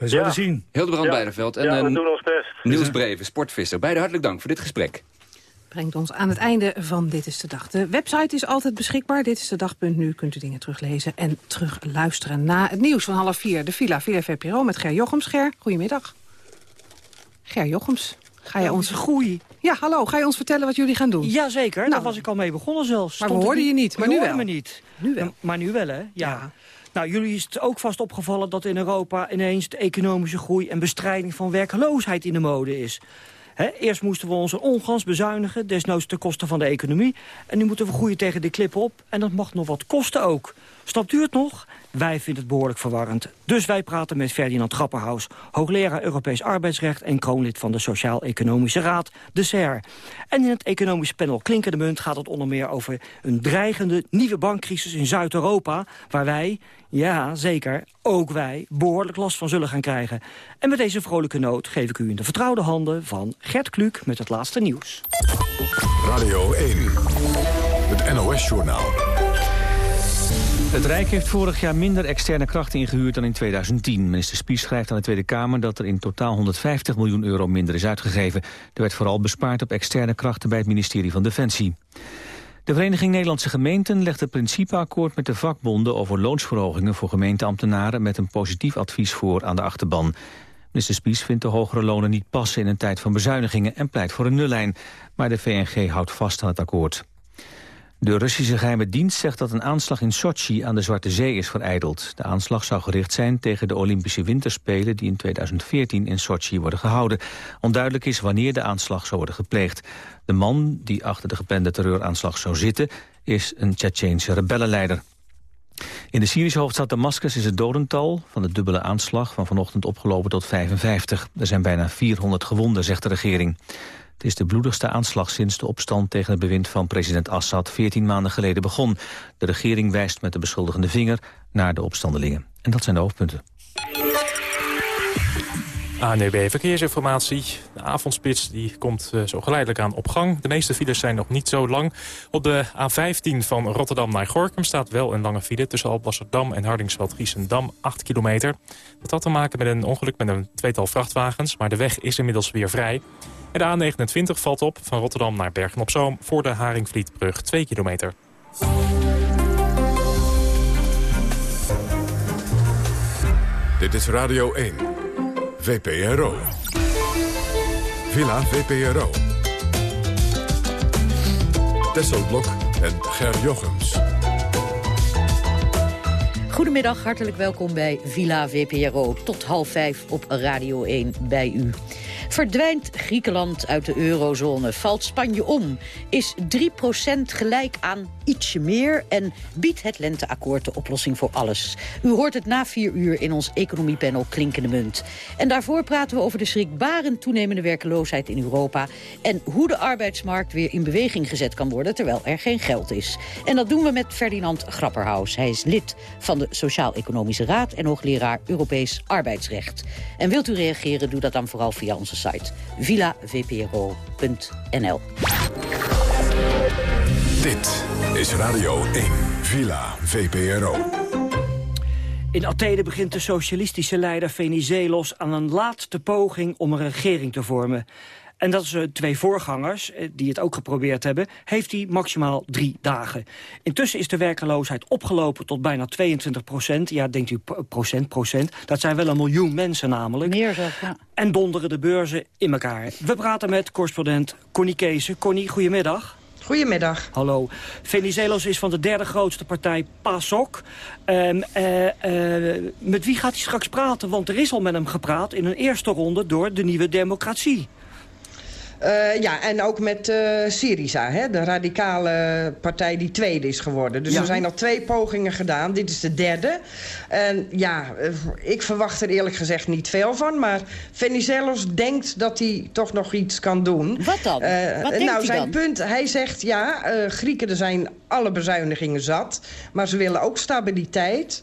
We zullen Ja. zien. Hildebrand Ja. Beideveld en ja, we doen ons best. Niels Breven, sportvisser. Beide hartelijk dank voor dit gesprek. Brengt ons aan het einde van Dit is de Dag. De website is altijd beschikbaar. Dit is de dag.nu. Kunt u dingen teruglezen en terugluisteren na het nieuws van half vier. De Villa Villa VPRO met Ger Jochems. Ger, goedemiddag. Ger Jochems. Ga je ons... Groei. Ja, hallo. Ga je ons vertellen wat jullie gaan doen? Jazeker, nou, daar was ik al mee begonnen zelfs. Maar we hoorden je niet, maar nu wel. me niet. Nu wel. Maar nu wel, hè? ja. Nou, jullie is het ook vast opgevallen dat in Europa ineens de economische groei en bestrijding van werkloosheid in de mode is. Eerst moesten we onze ongans bezuinigen, desnoods ten koste van de economie. En nu moeten we groeien tegen de klip op en dat mag nog wat kosten ook. Snapt u het nog? Wij vinden het behoorlijk verwarrend. Dus wij praten met Ferdinand Grapperhaus, hoogleraar Europees arbeidsrecht... en kroonlid van de Sociaal-Economische Raad, de SER. En in het economische panel Klinkende Munt gaat het onder meer over... een dreigende nieuwe bankcrisis in Zuid-Europa... waar wij, ja zeker, ook wij, behoorlijk last van zullen gaan krijgen. En met deze vrolijke noot geef ik u in de vertrouwde handen van Gert Kluk... met het laatste nieuws. Radio 1, het NOS-journaal. Het Rijk heeft vorig jaar minder externe krachten ingehuurd dan in 2010. Minister Spies schrijft aan de Tweede Kamer dat er in totaal 150 miljoen euro minder is uitgegeven. Er werd vooral bespaard op externe krachten bij het ministerie van Defensie. De Vereniging Nederlandse Gemeenten legt het principeakkoord met de vakbonden over loonsverhogingen voor gemeenteambtenaren met een positief advies voor aan de achterban. Minister Spies vindt de hogere lonen niet passen in een tijd van bezuinigingen en pleit voor een nullijn. Maar de VNG houdt vast aan het akkoord. De Russische geheime dienst zegt dat een aanslag in Sochi aan de Zwarte Zee is vereideld. De aanslag zou gericht zijn tegen de Olympische Winterspelen die in 2014 in Sochi worden gehouden. Onduidelijk is wanneer de aanslag zou worden gepleegd. De man die achter de geplande terreuraanslag zou zitten is een Tsjetsjeense rebellenleider. In de Syrische hoofdstad Damascus is het dodental van de dubbele aanslag van vanochtend opgelopen tot 55. Er zijn bijna 400 gewonden, zegt de regering. Het is de bloedigste aanslag sinds de opstand tegen het bewind van president Assad 14 maanden geleden begon. De regering wijst met de beschuldigende vinger naar de opstandelingen. En dat zijn de hoofdpunten. ANEB Verkeersinformatie. De avondspits die komt uh, zo geleidelijk aan op gang. De meeste files zijn nog niet zo lang. Op de A15 van Rotterdam naar Gorkum staat wel een lange file... tussen Alblasserdam en Hardingsveld-Giessendam, 8 kilometer. Dat had te maken met een ongeluk met een tweetal vrachtwagens... maar de weg is inmiddels weer vrij. En de A29 valt op van Rotterdam naar Bergen-op-Zoom... voor de Haringvlietbrug 2 kilometer. Dit is Radio 1, VPRO. Villa VPRO. Tesselblok en Ger Jochems. Goedemiddag, hartelijk welkom bij Villa VPRO. Tot half vijf op Radio 1 bij u. Verdwijnt Griekenland uit de eurozone? Valt Spanje om? Is 3% gelijk aan ietsje meer? En biedt het lenteakkoord de oplossing voor alles? U hoort het na vier uur in ons economiepanel Klinkende Munt. En daarvoor praten we over de schrikbarend toenemende werkeloosheid in Europa... en hoe de arbeidsmarkt weer in beweging gezet kan worden... terwijl er geen geld is. En dat doen we met Ferdinand Grapperhaus. Hij is lid van de Sociaal-Economische Raad... en hoogleraar Europees Arbeidsrecht. En wilt u reageren, doe dat dan vooral via onze site villavpro.nl. Dit is Radio 1, Villa VPRO. In Athene begint de socialistische leider Venizelos aan een laatste poging om een regering te vormen. En dat is uh, twee voorgangers, uh, die het ook geprobeerd hebben... heeft hij maximaal drie dagen. Intussen is de werkeloosheid opgelopen tot bijna 22 procent. Ja, denkt u procent, procent. Dat zijn wel een miljoen mensen namelijk. Meer zelf, ja. En donderen de beurzen in elkaar. We praten met correspondent Connie Keese. Connie, goedemiddag. Goedemiddag. Hallo. Venizelos is van de derde grootste partij PASOK. Um, uh, uh, met wie gaat hij straks praten? Want er is al met hem gepraat in een eerste ronde door de Nieuwe Democratie. Uh, ja, en ook met uh, Syriza, hè, de radicale partij die tweede is geworden. Dus ja. er zijn al twee pogingen gedaan. Dit is de derde. En ja, uh, ik verwacht er eerlijk gezegd niet veel van. Maar Venizelos denkt dat hij toch nog iets kan doen. Wat dan? Wat nou, zijn dan? punt, hij zegt ja, Grieken er zijn alle bezuinigingen zat. Maar ze willen ook stabiliteit.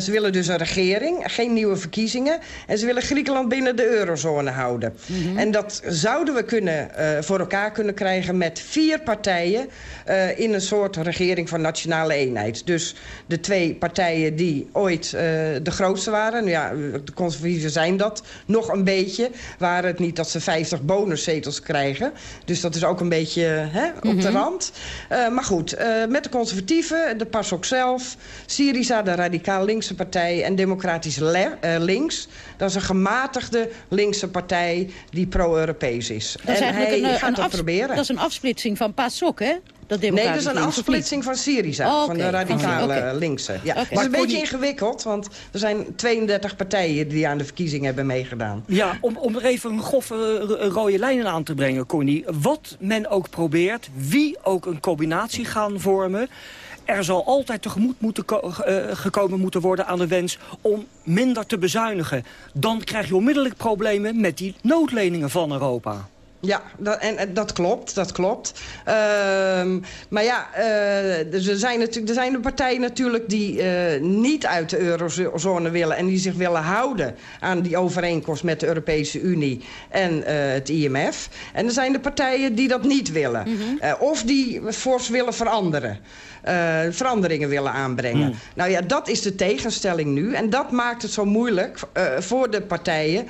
ze willen dus een regering, geen nieuwe verkiezingen. En ze willen Griekenland binnen de eurozone houden. Mm -hmm. En dat zouden we kunnen kunnen, uh, voor elkaar kunnen krijgen met vier partijen... Uh, in een soort regering van nationale eenheid. Dus de twee partijen die ooit uh, de grootste waren... Nou ja, de conservatieven zijn dat nog een beetje... waren het niet dat ze 50 bonuszetels krijgen. Dus dat is ook een beetje hè, op mm -hmm. de rand. maar goed, met de conservatieven, de PASOK zelf... Syriza, de radicaal linkse partij... en Democratisch Links... dat is een gematigde linkse partij die pro-Europees is. Dat is een, een dat proberen. Dat is een afsplitsing van PASOK, hè? Dat nee, dat is een afsplitsing van Syriza, oh, okay. van de radicale okay. linkse. Ja. Okay. Het is een beetje ingewikkeld, want er zijn 32 partijen die aan de verkiezingen hebben meegedaan. Ja, om, om er even een grove een rode lijn aan te brengen, Connie. Wat men ook probeert, wie ook een combinatie gaan vormen er zal altijd tegemoet moeten ko uh, gekomen moeten worden aan de wens om minder te bezuinigen. Dan krijg je onmiddellijk problemen met die noodleningen van Europa. Ja, dat, en, dat klopt, dat klopt. Uh, maar ja, uh, er, zijn natuurlijk, er zijn de partijen natuurlijk die uh, niet uit de eurozone willen... en die zich willen houden aan die overeenkomst met de Europese Unie en het IMF. En er zijn de partijen die dat niet willen. Mm -hmm. of die fors willen veranderen. Veranderingen willen aanbrengen. Mm. Nou ja, dat is de tegenstelling nu. En dat maakt het zo moeilijk voor de partijen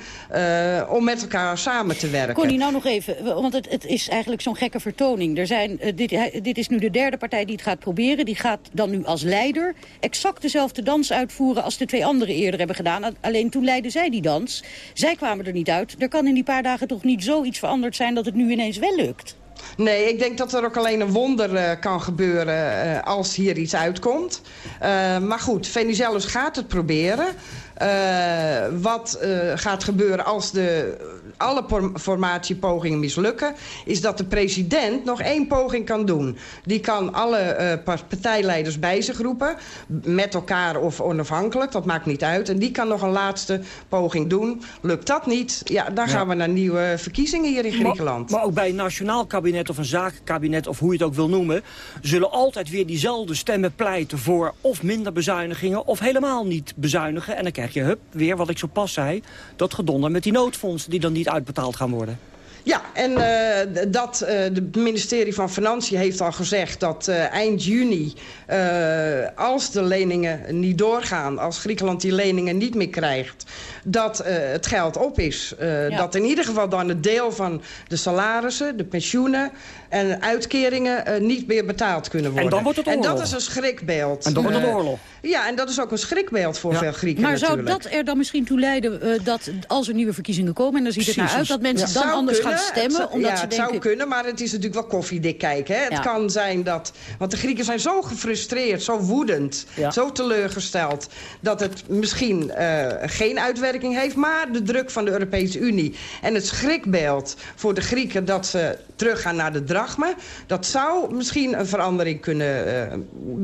om met elkaar samen te werken. Connie, nou nog even, want het, het is eigenlijk zo'n gekke vertoning. Er zijn, dit, dit is nu de derde partij die het gaat proberen. Die gaat dan nu als leider exact dezelfde dans uitvoeren als de twee anderen eerder hebben gedaan. Alleen toen leidden zij die dans. Zij kwamen er niet uit. Er kan in die paar dagen toch niet zoiets veranderd zijn dat het nu ineens wel lukt? Nee, ik denk dat er ook alleen een wonder uh, kan gebeuren uh, als hier iets uitkomt. Maar goed, Venizelos gaat het proberen. wat gaat gebeuren als de, alle formatiepogingen mislukken... is dat de president nog één poging kan doen. Die kan alle partijleiders bij zich roepen. Met elkaar of onafhankelijk, dat maakt niet uit. En die kan nog een laatste poging doen. Lukt dat niet, ja, dan ja. gaan we naar nieuwe verkiezingen hier in Griekenland. Maar, maar ook bij een nationaal kabinet of een zakenkabinet, of hoe je het ook wil noemen... zullen altijd weer diezelfde stemmen pleiten voor of minder bezuinigingen... of helemaal niet bezuinigen. En dan krijg je, hup, weer wat ik zo pas zei... dat gedonder met die noodfondsen die dan niet uitbetaald gaan worden. Ja, en uh, dat uh, het ministerie van Financiën heeft al gezegd dat uh, eind juni, als de leningen niet doorgaan, als Griekenland die leningen niet meer krijgt, dat het geld op is. Ja. Dat in ieder geval dan een deel van de salarissen, de pensioenen en uitkeringen niet meer betaald kunnen worden. En dan wordt het oorlog. En dat is een schrikbeeld. En dan wordt het oorlog. Ja, en dat is ook een schrikbeeld voor ja. veel Grieken Maar natuurlijk. zou dat er dan misschien toe leiden dat als er nieuwe verkiezingen komen... en dan ziet het naar uit dat mensen ja. dan anders kunnen, gaan stemmen? Het, omdat ja, ze het denken... zou kunnen, maar het is natuurlijk wel koffiedik kijken. Hè? Het ja. kan zijn dat... Want de Grieken zijn zo gefrustreerd, zo woedend, ja. zo teleurgesteld... dat het misschien uh, geen uitwerking heeft, maar de druk van de Europese Unie... en het schrikbeeld voor de Grieken dat ze teruggaan naar de drachme... dat zou misschien een verandering kunnen uh,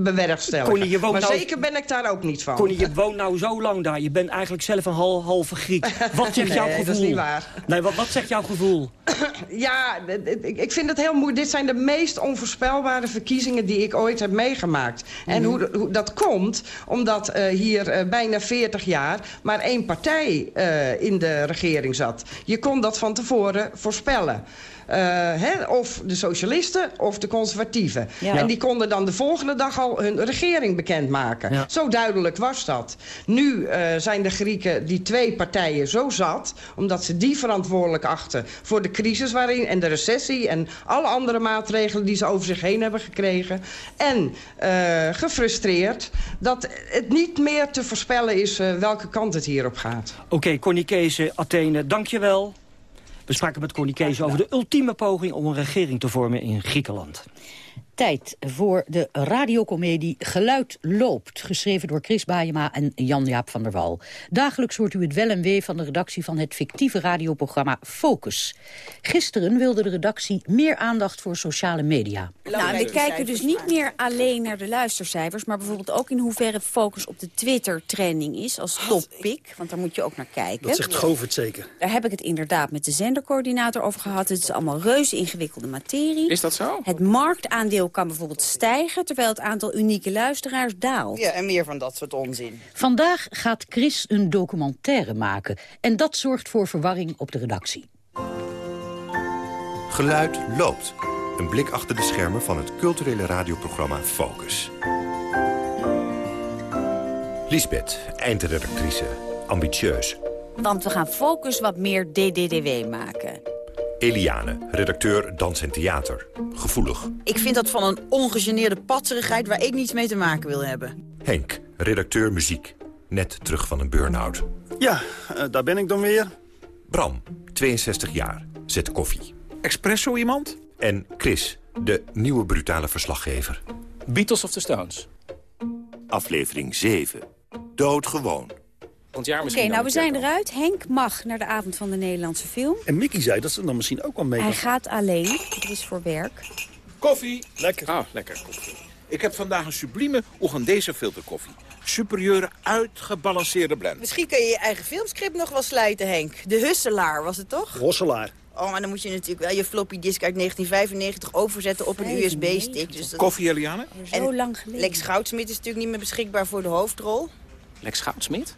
bewerkstelligen. Connie, je woont maar nou... zeker ben ik daar ook niet van. Connie, je woont nou zo lang daar. Je bent eigenlijk zelf een hal, halve Griek. Wat zegt [laughs] nee, jouw gevoel? dat is niet waar. Nee, wat, wat zegt jouw gevoel? [clears throat] Ja, ik vind het heel moeilijk. Dit zijn de meest onvoorspelbare verkiezingen die ik ooit heb meegemaakt. Mm. En hoe, hoe, dat komt omdat uh, hier uh, bijna 40 jaar maar één partij in de regering zat. Je kon dat van tevoren voorspellen. Uh, hè, of de socialisten of de conservatieven. Ja. En die konden dan de volgende dag al hun regering bekendmaken. Ja. Zo duidelijk was dat. Nu uh, zijn de Grieken die twee partijen zo zat... omdat ze die verantwoordelijk achten voor de crisis waarin... en de recessie en alle andere maatregelen die ze over zich heen hebben gekregen. En uh, gefrustreerd dat het niet meer te voorspellen is... welke kant het hierop gaat. Oké, okay, Connie Kees, Athene, dank je wel. We spraken met Connie Kees over de ultieme poging om een regering te vormen in Griekenland. Tijd voor de radiocomedie Geluid loopt. Geschreven door Chris Baayema en Jan-Jaap van der Wal. Dagelijks hoort u het wel en wee van de redactie van het fictieve radioprogramma Focus. Gisteren wilde de redactie meer aandacht voor sociale media. Nou, we kijken dus niet meer alleen naar de luistercijfers... maar bijvoorbeeld ook in hoeverre Focus op de Twitter-trending is als topic. Want daar moet je ook naar kijken. Dat zegt Govert zeker. Daar heb ik het inderdaad met de zendercoördinator over gehad. Het is allemaal reuze ingewikkelde materie. Is dat zo? Het marktaandeel kan bijvoorbeeld stijgen... terwijl het aantal unieke luisteraars daalt. Ja, en meer van dat soort onzin. Vandaag gaat Chris een documentaire maken. En dat zorgt voor verwarring op de redactie. Geluid loopt. Een blik achter de schermen van het culturele radioprogramma Focus. Lisbeth, eindredactrice. Ambitieus. Want we gaan Focus wat meer DDDW maken. Eliane, redacteur Dans en Theater. Gevoelig. Ik vind dat van een ongegeneerde patserigheid waar ik niets mee te maken wil hebben. Henk, redacteur muziek. Net terug van een burn-out. Ja, uh, daar ben ik dan weer. Bram, 62 jaar. Zet koffie. Espresso iemand? En Chris, de nieuwe brutale verslaggever. Beatles of the Stones. Aflevering 7. Doodgewoon. Oké, nou we zijn eruit. Henk mag naar de avond van de Nederlandse film. En Mickey zei dat ze dan misschien ook wel mee Hij gaat alleen. Het is voor werk. Koffie. Lekker. Ah, lekker koffie. Ik heb vandaag een sublieme Oegandese filterkoffie. Superieure, uitgebalanceerde blend. Misschien kun je je eigen filmscript nog wel slijten, Henk. De Husselaar was het toch? Rosselaar. Oh, maar dan moet je natuurlijk wel je floppy disk uit 1995 overzetten op een USB-stick. Dus dat... Koffie, Eliane? Zo lang geleden. Lex Goudsmit is natuurlijk niet meer beschikbaar voor de hoofdrol. Lex Goudsmit?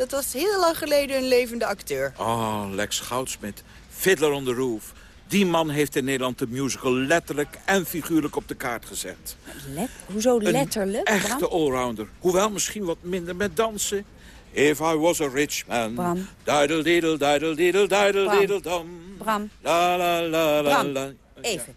Dat was heel lang geleden een levende acteur. Oh, Lex Goudsmit. Fiddler on the Roof. Die man heeft in Nederland de musical letterlijk en figuurlijk op de kaart gezet. Let Hoezo letterlijk? Een echte allrounder. Hoewel misschien wat minder met dansen. If I was a rich man. Bram. Diddle diddle diddle diddle diddle diddle dum. Bram. La la la la Bram, la. even.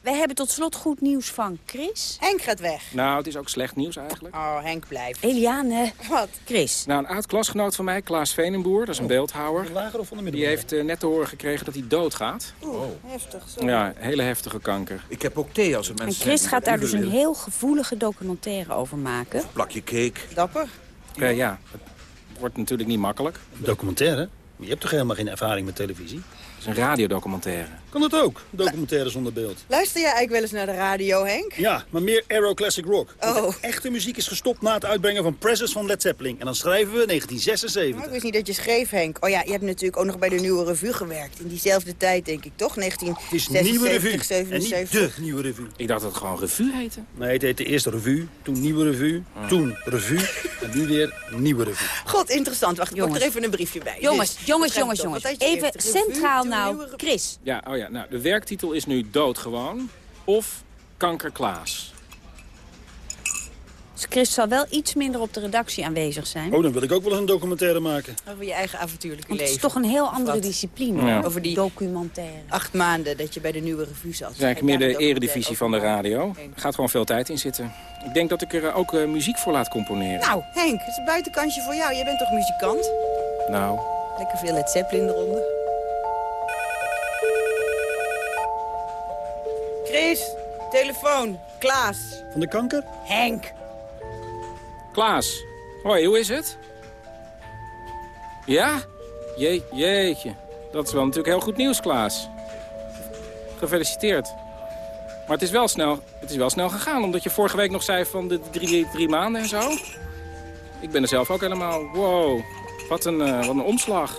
Wij hebben tot slot goed nieuws van Chris. Henk gaat weg. Nou, het is ook slecht nieuws eigenlijk. Oh, Henk blijft. Eliane. Wat? Chris. Nou, een oud-klasgenoot van mij, Klaas Venenboer, dat is een beeldhouwer. De lager of van de Die heeft uh, net te horen gekregen dat hij doodgaat. Oeh, heftig. Zo. Ja, hele heftige kanker. Ik heb ook thee als er En mensen Chris zijn gaat daar dus een heel gevoelige documentaire over maken. Plakje cake. Dapper. Uh, ja, het wordt natuurlijk niet makkelijk. Documentaire? Je hebt toch helemaal geen ervaring met televisie? Is een radiodocumentaire. Kan dat ook? Documentaire zonder beeld. Luister jij eigenlijk wel eens naar de radio, Henk? Ja, maar meer Aero Classic Rock. Oh. De echte muziek is gestopt na het uitbrengen van Presence van Led Zeppelin. En dan schrijven we 1976. Oh, ik wist niet dat je schreef, Henk. Oh ja, je hebt natuurlijk ook nog bij de Nieuwe Revue gewerkt. In diezelfde tijd, denk ik, toch? Het is 1976, Nieuwe Revue 77. en niet de Nieuwe Revue. Ik dacht dat het gewoon revue heette. Nee, het heette eerst Revue, toen Nieuwe Revue, Ah. toen Revue en nu weer Nieuwe Revue. God, interessant. Wacht, ik pak er even een briefje bij. Jongens, Dus, jongens, jongens, jongens. Even centraal nou. Nieuwe Revue. Chris. Ja, oh ja, nou, de werktitel is nu Doodgewoon of Kanker Klaas. Dus Chris zal wel iets minder op de redactie aanwezig zijn. Oh, dan wil ik ook wel eens een documentaire maken. Over je eigen avontuurlijke Want het leven. is toch een heel andere Wat? discipline. Ja. Over die documentaire. acht maanden dat je bij de Nieuwe Revue zat. Het is eigenlijk meer de eredivisie van de radio. Er gaat gewoon veel tijd in zitten. Ik denk dat ik er eh, ook eh, muziek voor laat componeren. Nou, Henk, het is een buitenkantje voor jou. Jij bent toch muzikant? Nou, Lekker veel Led Zeppelin eronder. Chris, telefoon. Klaas. Van de kanker? Henk. Klaas. Hoi, hoe is het? Ja? Je, jeetje. Dat is wel natuurlijk heel goed nieuws, Klaas. Gefeliciteerd. Maar het is wel snel, het is wel snel gegaan, omdat je vorige week nog zei van de drie, drie maanden en zo. Ik ben er zelf ook helemaal, wow, wat een, eh, wat een omslag.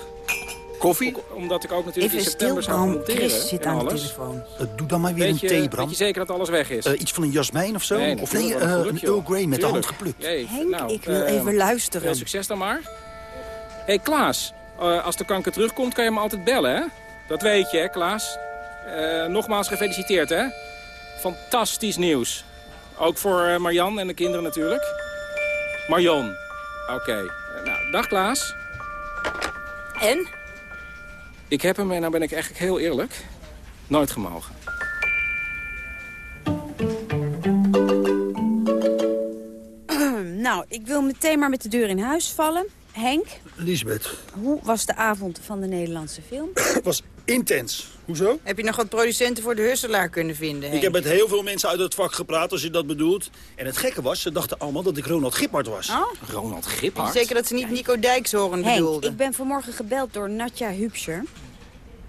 Koffie? Ook omdat ik ook natuurlijk Even in september stil, zou monteren. Chris zit aan de telefoon. Uh, doe dan maar weer Weet een thee, Bram. weet je zeker dat alles weg is? Uh, iets van een jasmijn of zo? Nee, of nee, uh, een Earl. Grey met de hand geplukt. Henk, nou, ik wil eh, even luisteren. Veel succes dan maar. Hé, hey, Klaas. eh, als de kanker terugkomt, kan je me altijd bellen, hè? Dat weet je, hè, Klaas? Eh, nogmaals gefeliciteerd, hè? Fantastisch nieuws. Ook voor eh, Marjan en de kinderen natuurlijk. Marion. Oké. Eh, nou, dag Klaas. En? Ik heb hem, en nou ben ik eigenlijk heel eerlijk, nooit gemogen. [clears throat] nou, ik wil meteen maar met de deur in huis vallen. Henk, Lisbeth, hoe was de avond van de Nederlandse film? het [clears throat] was intens. Hoezo? Heb je nog wat producenten voor de Husselaar kunnen vinden, Henk? Ik heb met heel veel mensen uit het vak gepraat, als je dat bedoelt. En het gekke was, ze dachten allemaal dat ik Ronald Gippard was. Oh? Ronald Giphart? Zeker dat ze niet Nico Dijkshoorn Henk, bedoelden. ik ben vanmorgen gebeld door Natja Hubscher.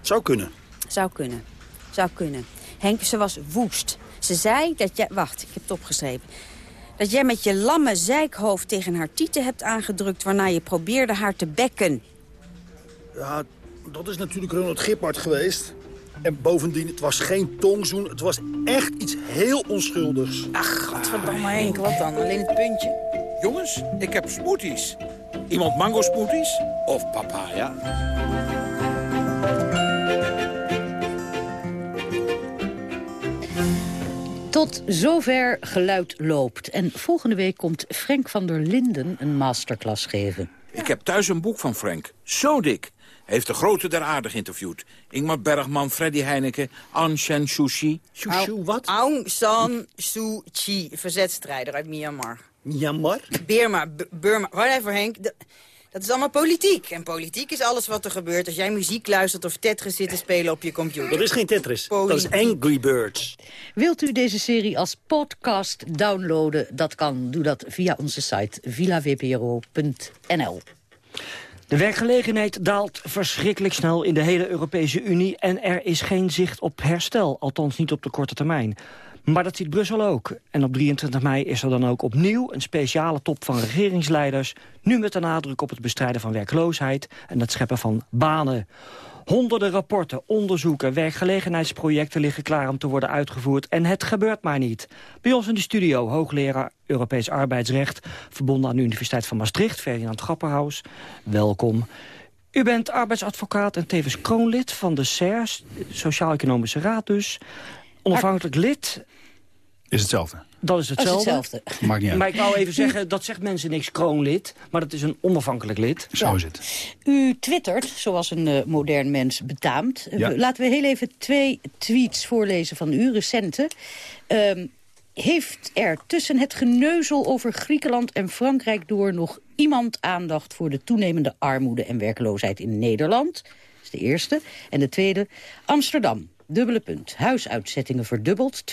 Zou kunnen. Zou kunnen. Zou kunnen. Henk, ze was woest. Ze zei dat jij... Wacht, ik heb het opgeschreven. Dat jij met je lamme zeikhoofd tegen haar tieten hebt aangedrukt... waarna je probeerde haar te bekken. Ja, dat is natuurlijk Ronald Gippard geweest. En bovendien, het was geen tongzoen. Het was echt iets heel onschuldigs. Ach, godverdomme Henk, wat dan? Alleen het puntje. Jongens, ik heb smoothies. Iemand mango smoothies? Of papaya? Tot zover geluid loopt. En volgende week komt Frank van der Linden een masterclass geven. Ik heb thuis een boek van Frank. Zo dik. Heeft de grote der aarde geïnterviewd. Ingmar Bergman, Freddy Heineken, Aung San Suu Kyi. Suu wat? Aung San Suu Kyi, verzetstrijder uit Myanmar. Myanmar? Burma, Burma. Wacht even Henk. De- dat is allemaal politiek. En politiek is alles wat er gebeurt als jij muziek luistert of Tetris zit te spelen op je computer. Dat is geen Tetris. Dat is. Angry Birds. Wilt u deze serie als podcast downloaden? Dat kan. Doe dat via onze site villavpro.nl. De werkgelegenheid daalt verschrikkelijk snel in de hele Europese Unie... en er is geen zicht op herstel, althans niet op de korte termijn. Maar dat ziet Brussel ook. En op 23 mei is er dan ook opnieuw een speciale top van regeringsleiders... nu met de nadruk op het bestrijden van werkloosheid en het scheppen van banen. Honderden rapporten, onderzoeken, werkgelegenheidsprojecten liggen klaar om te worden uitgevoerd. En het gebeurt maar niet. Bij ons in de studio, hoogleraar Europees arbeidsrecht... verbonden aan de Universiteit van Maastricht, Ferdinand Grapperhaus. Welkom. U bent arbeidsadvocaat en tevens kroonlid van de SERS, Sociaal-Economische Raad dus. Onafhankelijk lid, Is hetzelfde. Dat is hetzelfde. hetzelfde. Maakt niet uit. Maar ik wou even zeggen, dat zegt mensen niks kroonlid... maar dat is een onafhankelijk lid. Zo is het. U twittert, zoals een eh, modern mens betaamt. Eh, Ja. Laten we heel even twee tweets voorlezen van u, recente. Ehm, heeft er tussen het geneuzel over Griekenland en Frankrijk door nog iemand aandacht voor de toenemende armoede en werkloosheid in Nederland? Dat is de eerste. En de tweede, Amsterdam. Dubbele punt. Huisuitzettingen verdubbeld,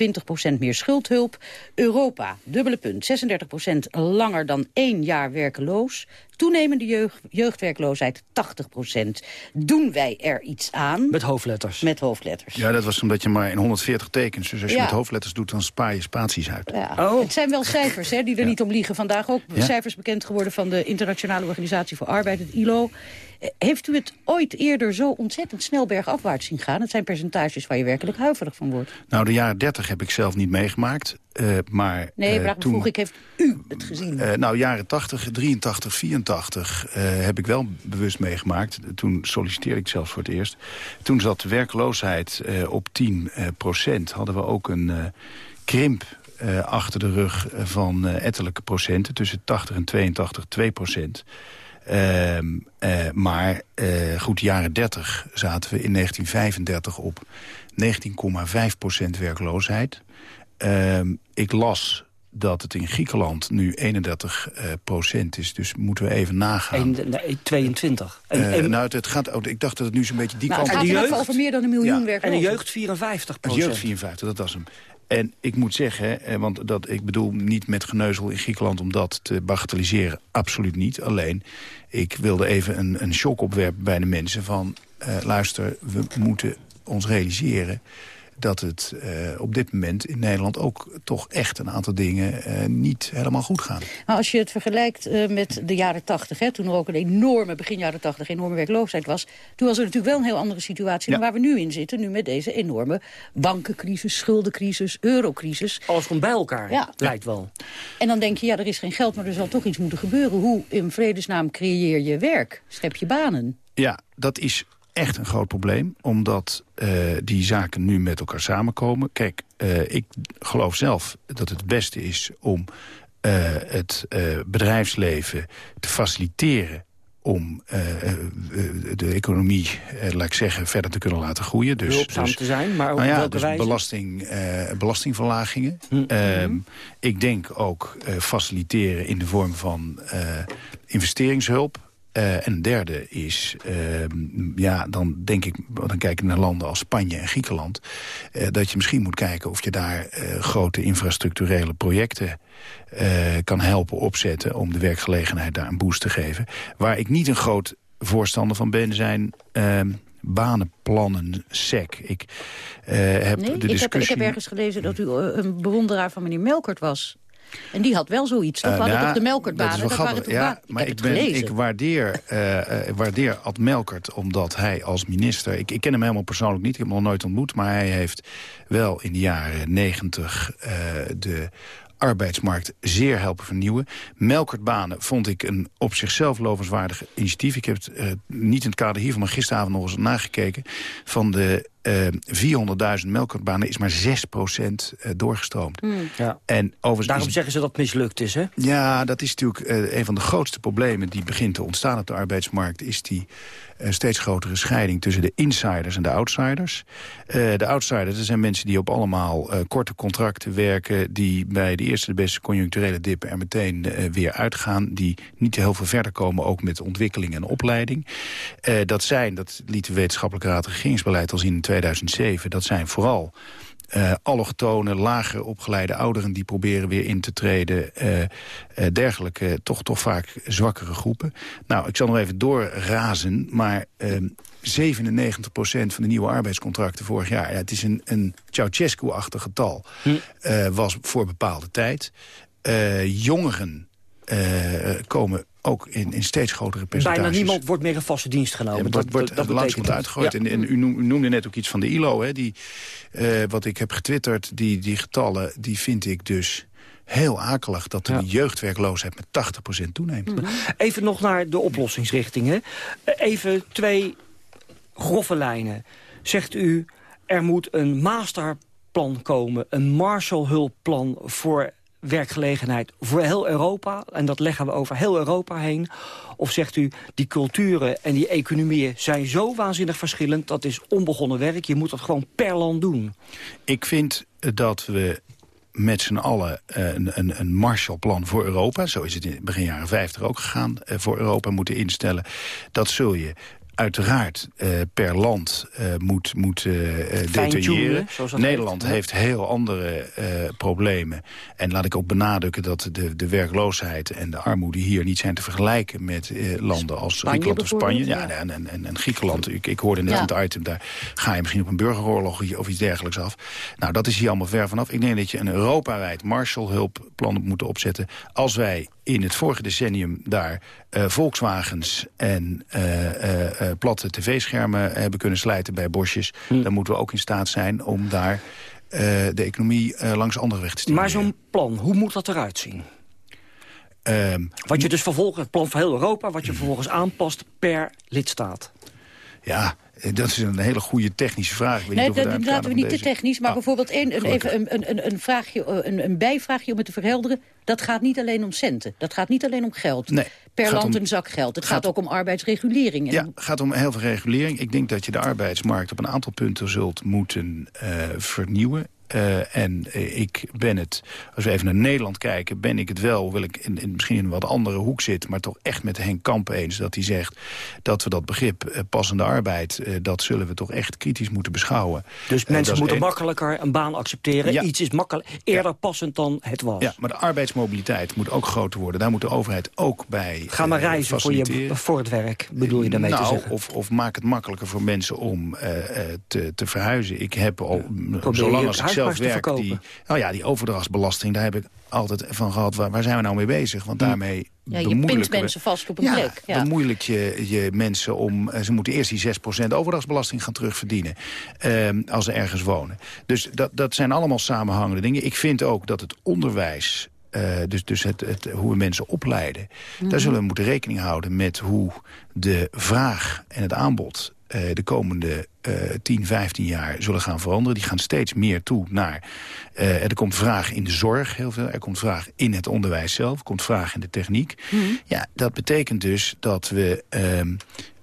20% meer schuldhulp. Europa, dubbele punt, 36% langer dan één jaar werkeloos. Toenemende jeugd, jeugdwerkloosheid, 80%. Doen wij er iets aan? Met hoofdletters. Met hoofdletters. Ja, dat was omdat je maar in 140 tekens. Dus als je Ja. met hoofdletters doet, dan spaar je spaties uit. Ja. Het zijn wel cijfers hè, die er niet om liegen. Vandaag ook Ja. cijfers bekend geworden van de Internationale Organisatie voor Arbeid, het ILO. Eh, Heeft u het ooit eerder zo ontzettend snel bergafwaarts zien gaan? Het zijn percentages waar je werkelijk huiverig van wordt. Nou, de jaren 30 heb ik zelf niet meegemaakt. Eh, maar Nee, eh, vraag toen, vroeg ik, heeft u het gezien? eh, nou, jaren 80, 83, 84 eh, heb ik wel bewust meegemaakt. Toen solliciteerde ik zelfs voor het eerst. Toen zat werkloosheid op 10 eh, procent. Hadden we ook een krimp achter de rug van ettelijke procenten. Tussen 80 en 82, 2 procent. Ehm, eh, maar goed, jaren 30 zaten we in 1935 op 19,5 procent werkloosheid. Ehm, ik las dat het in Griekenland nu 31 eh, procent is. Dus moeten we even nagaan. Eén- nee, 22. En, Eh, en- nou, het, het gaat, oh, ik dacht dat het nu zo'n beetje die Nou, het kant gaat ieder geval over meer dan een miljoen Ja. en de jeugd 54 Het jeugd 54, dat was hem. En ik moet zeggen, eh, want dat, ik bedoel niet met geneuzel in Griekenland... om dat te bagatelliseren, absoluut niet. Alleen, ik wilde even een, een shock opwerpen bij de mensen van... eh, luister, we moeten ons realiseren dat het eh, op dit moment in Nederland ook toch echt een aantal dingen eh, niet helemaal goed gaan. Maar als je het vergelijkt eh, met de jaren 80, hè, toen er ook een enorme, begin jaren 80, enorme werkloosheid was, toen was er natuurlijk wel een heel andere situatie dan waar we nu in zitten. Nu met deze enorme bankencrisis, schuldencrisis, eurocrisis. Alles komt bij elkaar, Ja. lijkt wel. En dan denk je, ja, er is geen geld, maar er zal toch iets moeten gebeuren. Hoe in vredesnaam creëer je werk? Schep je banen? Ja, dat is echt een groot probleem. Omdat eh, die zaken nu met elkaar samenkomen. Kijk, eh, ik geloof zelf dat het beste is om eh, het bedrijfsleven te faciliteren om de economie, laat ik zeggen, verder te kunnen laten groeien. Dus, Hulpzaam dus, te zijn, maar ook nou ja, welke dus wijze? belasting, belastingverlagingen. Hm. Ehm, ik denk ook faciliteren in de vorm van investeringshulp. Eh, en een derde is, ehm, ja, dan denk ik, dan kijk ik naar landen als Spanje en Griekenland, eh, dat je misschien moet kijken of je daar eh, grote infrastructurele projecten kan helpen opzetten om de werkgelegenheid daar een boost te geven. Waar ik niet een groot voorstander van ben, zijn ehm, banenplannen SEC. Ik heb Nee, de ik, heb, discussie... ik heb ergens gelezen dat u een bewonderaar van meneer Melkert was. En die had wel zoiets. Dat Eh, hadden nou, toch de Melkertbanen? Dat, waren toch ja, maar ik, ben, ik waardeer, eh, eh, waardeer Ad Melkert omdat hij als minister... Ik, ik ken hem helemaal persoonlijk niet, ik heb hem nog nooit ontmoet... maar hij heeft wel in de jaren negentig eh, de arbeidsmarkt zeer helpen vernieuwen. Melkertbanen vond ik een op zichzelf lovenswaardig initiatief. Ik heb het eh, niet in het kader hiervan, maar gisteravond nog eens nagekeken. Van de uh, 400.000 melkbanen is maar 6% doorgestroomd. Hmm. Ja. En overigens Daarom is- zeggen ze dat het mislukt is, hè? ja, dat is natuurlijk eh, een van de grootste problemen die begint te ontstaan op de arbeidsmarkt. Is die eh, steeds grotere scheiding tussen de insiders en de outsiders. Eh, de outsiders, dat zijn mensen die op allemaal eh, korte contracten werken. Die bij de eerste de beste conjuncturele dip er meteen eh, weer uitgaan. Die niet heel veel verder komen, ook met ontwikkeling en opleiding. Eh, dat zijn, dat liet de Wetenschappelijke Raad Regeringsbeleid al zien in 2007. Dat zijn vooral eh allochtonen, lager opgeleide ouderen... die proberen weer in te treden. eh, eh, dergelijke, toch, toch vaak zwakkere groepen. Nou, ik zal nog even doorrazen, maar... ehm 97% van de nieuwe arbeidscontracten vorig jaar... Ja, het is een, een Ceausescu-achtig getal, eh, was voor bepaalde tijd. Jongeren komen ook in, in steeds grotere percentages. Bijna niemand wordt meer in vaste dienst genomen. Ja, dat, wordt, wordt dat, dat uitgegooid. En, en u noem- u noemde net ook iets van de ILO. Hè, die, eh, wat ik heb getwitterd, die, die getallen, die vind ik dus heel akelig... dat de jeugdwerkloosheid met 80% toeneemt. Even nog naar de oplossingsrichtingen. Eh, Even twee grove lijnen. Zegt u, er moet een masterplan komen, een Marshall-hulpplan voor werkgelegenheid voor heel Europa. En dat leggen we over heel Europa heen. Of zegt u, die culturen en die economieën zijn zo waanzinnig verschillend... dat is onbegonnen werk, je moet dat gewoon per land doen. Ik vind dat we met z'n allen eh, een, een, een Marshallplan voor Europa... zo is het in begin jaren 50 ook gegaan, eh, voor Europa moeten instellen. Dat zul je uiteraard eh, per land eh, moet, moet detailleren. dat Nederland heet, heeft heel andere problemen. En laat ik ook benadrukken dat de, de werkloosheid en de armoede hier niet zijn te vergelijken met landen als Spanje Griekenland of Spanje. Ja, ja. en, en, en, en Griekenland. Ik, ik hoorde net Ja. in het item, daar ga je misschien op een burgeroorlog of iets dergelijks af. Nou, dat is hier allemaal ver vanaf. Ik denk dat je een Europawijd Marshallhulpplan moet moeten opzetten. Als wij in het vorige decennium daar Volkswagens en platte tv-schermen hebben kunnen slijten bij bosjes, Hm. dan moeten we ook in staat zijn om daar eh, de economie eh, langs andere weg te sturen. Maar zo'n plan, hoe moet dat eruit zien? Ehm, Wat je dus vervolgens, het plan voor heel Europa... wat je vervolgens aanpast per lidstaat. ja, eh, dat is een hele goede technische vraag. Ik weet Nee, niet of dat laten we niet te technisch. Maar Ah, bijvoorbeeld een, een, even een, een, een, vraagje, eh, een, een bijvraagje om het te verhelderen. Dat gaat niet alleen om centen. Dat gaat niet alleen om geld. Nee, per gaat land om- een zak geld. Het gaat- gaat, ook om arbeidsregulering. En Ja, het gaat om heel veel regulering. Ik denk dat je de arbeidsmarkt op een aantal punten zult moeten eh, vernieuwen. Eh, en eh, ik ben het, als we even naar Nederland kijken... ben ik het wel, hoewel ik in, in misschien in een wat andere hoek zit... maar toch echt met Henk Kamp eens dat hij zegt... dat we dat begrip eh, passende arbeid... dat zullen we toch echt kritisch moeten beschouwen. Dus mensen moeten makkelijker een baan accepteren. Ja. Iets is makkelijk, eerder passend dan het was. Ja, maar de arbeidsmobiliteit moet ook groter worden. Daar moet de overheid ook bij Ga maar reizen voor, je, voor het werk, bedoel je daarmee nou, te zeggen. Of, of maak het makkelijker voor mensen om te, te verhuizen. Ik heb al, zolang als ik zelf werk, verkopen. die, nou ja, die overdrachtsbelasting, daar heb ik altijd van gehad. Waar, waar zijn we nou mee bezig? Want daarmee Ja, je pint mensen vast op een ja, plek. Ja. bemoeilijk je, je mensen om... eh, Ze moeten eerst die 6% overdrachtsbelasting gaan terugverdienen... ehm, als ze ergens wonen. Dus dat, dat zijn allemaal samenhangende dingen. Ik vind ook dat het onderwijs... eh, dus dus het, het, hoe we mensen opleiden... Mhm. daar zullen we moeten rekening houden met hoe de vraag en het aanbod... eh, de komende eh 10, 15 jaar zullen gaan veranderen. Die gaan steeds meer toe naar... eh, er komt vraag in de zorg heel veel. Er komt vraag in het onderwijs zelf. Er komt vraag in de techniek. Ja, dat betekent dus dat we...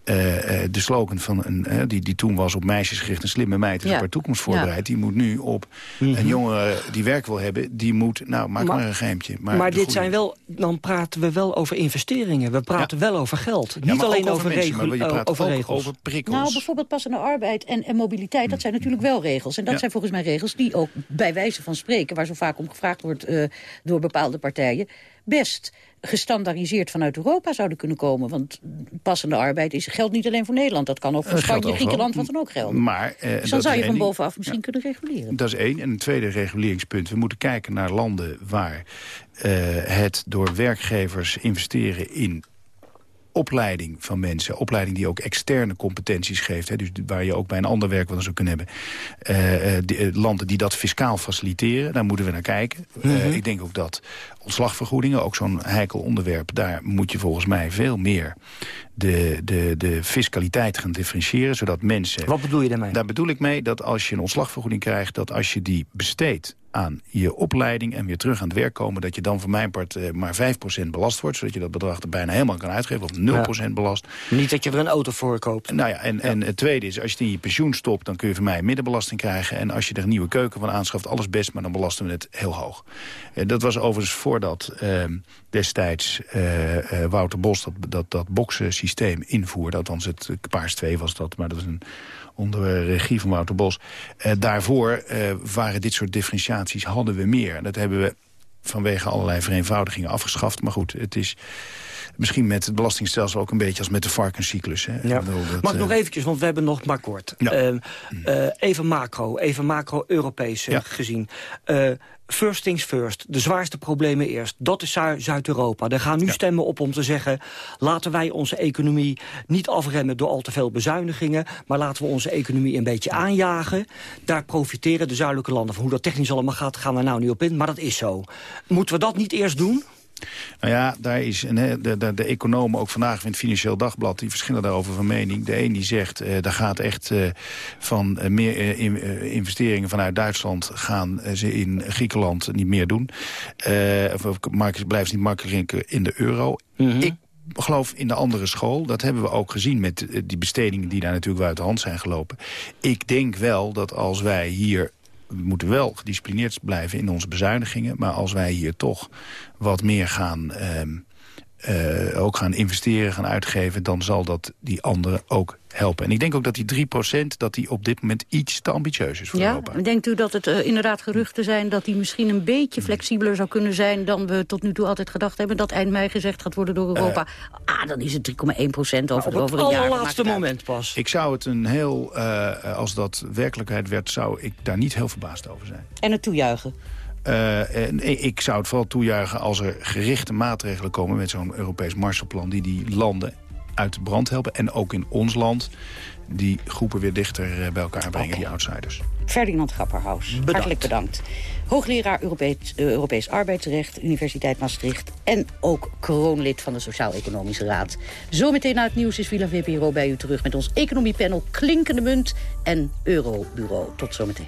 eh, eh, de slogan van een, eh, die, die toen was op meisjes gericht... een slimme meid is Ja. op haar toekomst voorbereid... die moet nu op Mhm. een jongere die werk wil hebben... die moet, nou, maak maar, Maar- een geheimtje. Maar, de dit goede- zijn wel, dan praten we wel over investeringen. We praten wel over geld. Ja, Niet maar alleen over, mensen, regel- maar je eh, praat over ook regels. over prikkels. Nou, bijvoorbeeld passende arbeid en, en mobiliteit, dat zijn natuurlijk wel regels. En dat Ja. zijn volgens mij regels die ook bij wijze van spreken... waar zo vaak om gevraagd wordt eh, door bepaalde partijen... best gestandaardiseerd vanuit Europa zouden kunnen komen. Want passende arbeid is, geldt niet alleen voor Nederland. Dat kan ook voor Dat geldt Spanje. Griekenland, wat dan ook gelden. Maar, eh, dus dan zou je van bovenaf misschien kunnen reguleren. Dat is één. En een tweede reguleringspunt. We moeten kijken naar landen waar eh, het door werkgevers investeren in opleiding van mensen. Opleiding die ook externe competenties geeft. Hè, dus waar je ook bij een ander werk wat zou kunnen hebben. Eh, eh, eh, landen die dat fiscaal faciliteren. Daar moeten we naar kijken. Mhm. ik denk ook dat ontslagvergoedingen, ook zo'n heikel onderwerp... daar moet je volgens mij veel meer de, de, de fiscaliteit gaan differentiëren, zodat mensen... Wat bedoel je daarmee? Daar bedoel ik mee dat als je een ontslagvergoeding krijgt... dat als je die besteedt aan je opleiding en weer terug aan het werk komen... dat je dan voor mijn part uh, maar 5% belast wordt... zodat je dat bedrag er bijna helemaal kan uitgeven, of 0% belast. Niet dat je er een auto voor koopt. Nou ja, en, en het tweede is, als je het in je pensioen stopt... dan kun je van mij middenbelasting krijgen. En als je er een nieuwe keuken van aanschaft, alles best... maar dan belasten we het heel hoog. Uh, dat was overigens voordat uh, destijds uh, Wouter Bos dat, dat, dat boksensysteem invoerde. Althans, het Paars 2 was dat, maar dat was een onder regie van Wouter Bos. Uh, daarvoor uh, waren dit soort differentiaties, hadden we meer. Dat hebben we vanwege allerlei vereenvoudigingen afgeschaft. Maar goed, het is misschien met het belastingstelsel ook een beetje als met de varkenscyclus. Hè? Ja. Dat, Mag ik nog eventjes, want we hebben nog maar kort. Ja. Uh, uh, even macro, even macro-Europees ja. gezien. Uh, first things first, de zwaarste problemen eerst. Dat is Zuid-Europa. Er gaan nu ja. stemmen op om te zeggen... laten wij onze economie niet afremmen door al te veel bezuinigingen... maar laten we onze economie een beetje aanjagen. Daar profiteren de zuidelijke landen van. Hoe dat technisch allemaal gaat, gaan we nou niet op in, maar dat is zo. Moeten we dat niet eerst doen? Nou ja, daar is een, de, de, de economen ook vandaag in het Financieel Dagblad... die verschillen daarover van mening. De een die zegt, uh, daar gaat echt uh, van uh, meer in, investeringen vanuit Duitsland... gaan ze in Griekenland niet meer doen. of blijven ze niet makkelijker in de euro. Mm -hmm. Ik geloof in de andere school. Dat hebben we ook gezien met die bestedingen die daar natuurlijk uit de hand zijn gelopen. Ik denk wel dat als wij hier we moeten wel gedisciplineerd blijven in onze bezuinigingen. Maar als wij hier toch wat meer gaan, uh, uh, ook gaan investeren, gaan uitgeven... dan zal dat die anderen ook helpen. En ik denk ook dat die 3% dat die op dit moment iets te ambitieus is voor ja? Europa. Denkt u dat het uh, inderdaad geruchten zijn... dat die misschien een beetje flexibeler zou kunnen zijn... dan we tot nu toe altijd gedacht hebben... dat eind mei gezegd gaat worden door Europa. ah, dan is het 3,1% over, nou, over een jaar. Op het laatste moment pas. Ik zou het een heel... als dat werkelijkheid werd, zou ik daar niet heel verbaasd over zijn. En het toejuichen? Uh, ik zou het vooral toejuichen als er gerichte maatregelen komen... met zo'n Europees Marshallplan die die landen uit de brand helpen. En ook in ons land die groepen weer dichter bij elkaar brengen, okay. die outsiders. Ferdinand Grapperhaus, bedankt. hartelijk bedankt. Hoogleraar Europees, uh, Europees Arbeidsrecht, Universiteit Maastricht... en ook kroonlid van de Sociaal-Economische Raad. Zometeen na het nieuws is Villa VPRO bij u terug... met ons economiepanel Klinkende Munt en Eurobureau. Tot zometeen.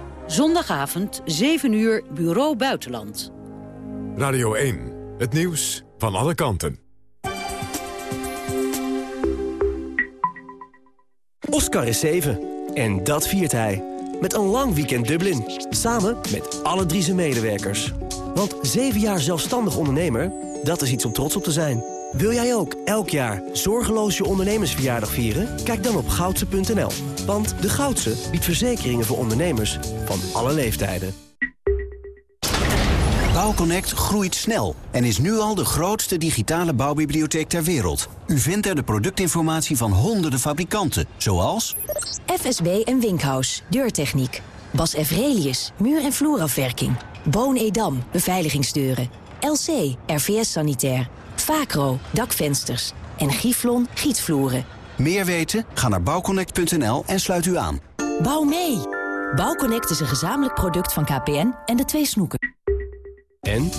Zondagavond, 7 uur, Bureau Buitenland. Radio 1, het nieuws van alle kanten. Oscar is 7 en dat viert hij. Met een lang weekend Dublin, samen met alle drie zijn medewerkers. Want 7 jaar zelfstandig ondernemer, dat is iets om trots op te zijn. Wil jij ook elk jaar zorgeloos je ondernemersverjaardag vieren? Kijk dan op goudse.nl. Want de Goudse biedt verzekeringen voor ondernemers van alle leeftijden. Bouwconnect groeit snel en is nu al de grootste digitale bouwbibliotheek ter wereld. U vindt er de productinformatie van honderden fabrikanten, zoals... FSB en Winkhaus, deurtechniek. Bas Evrelius, muur- en vloerafwerking. Boon Edam, beveiligingsdeuren. LC, RVS Sanitair. Vacro, dakvensters. En Giflon, gietvloeren. Meer weten? Ga naar bouwconnect.nl en sluit u aan. Bouw mee! Bouwconnect is een gezamenlijk product van KPN en de twee snoeken. En?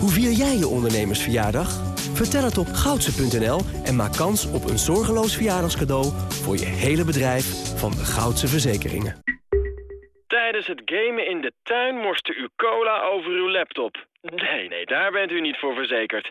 Hoe vier jij je ondernemersverjaardag? Vertel het op goudse.nl en maak kans op een zorgeloos verjaardagscadeau... voor je hele bedrijf van de Goudse Verzekeringen. Tijdens het gamen in de tuin morste u cola over uw laptop. Nee, nee, daar bent u niet voor verzekerd.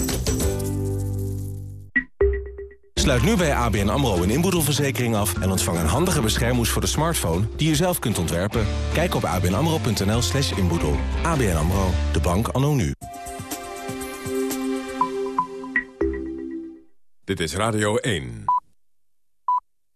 Sluit nu bij ABN AMRO een inboedelverzekering af... en ontvang een handige beschermhoes voor de smartphone die je zelf kunt ontwerpen. Kijk op abnamro.nl slash inboedel. ABN AMRO, de bank anno nu. Dit is Radio 1.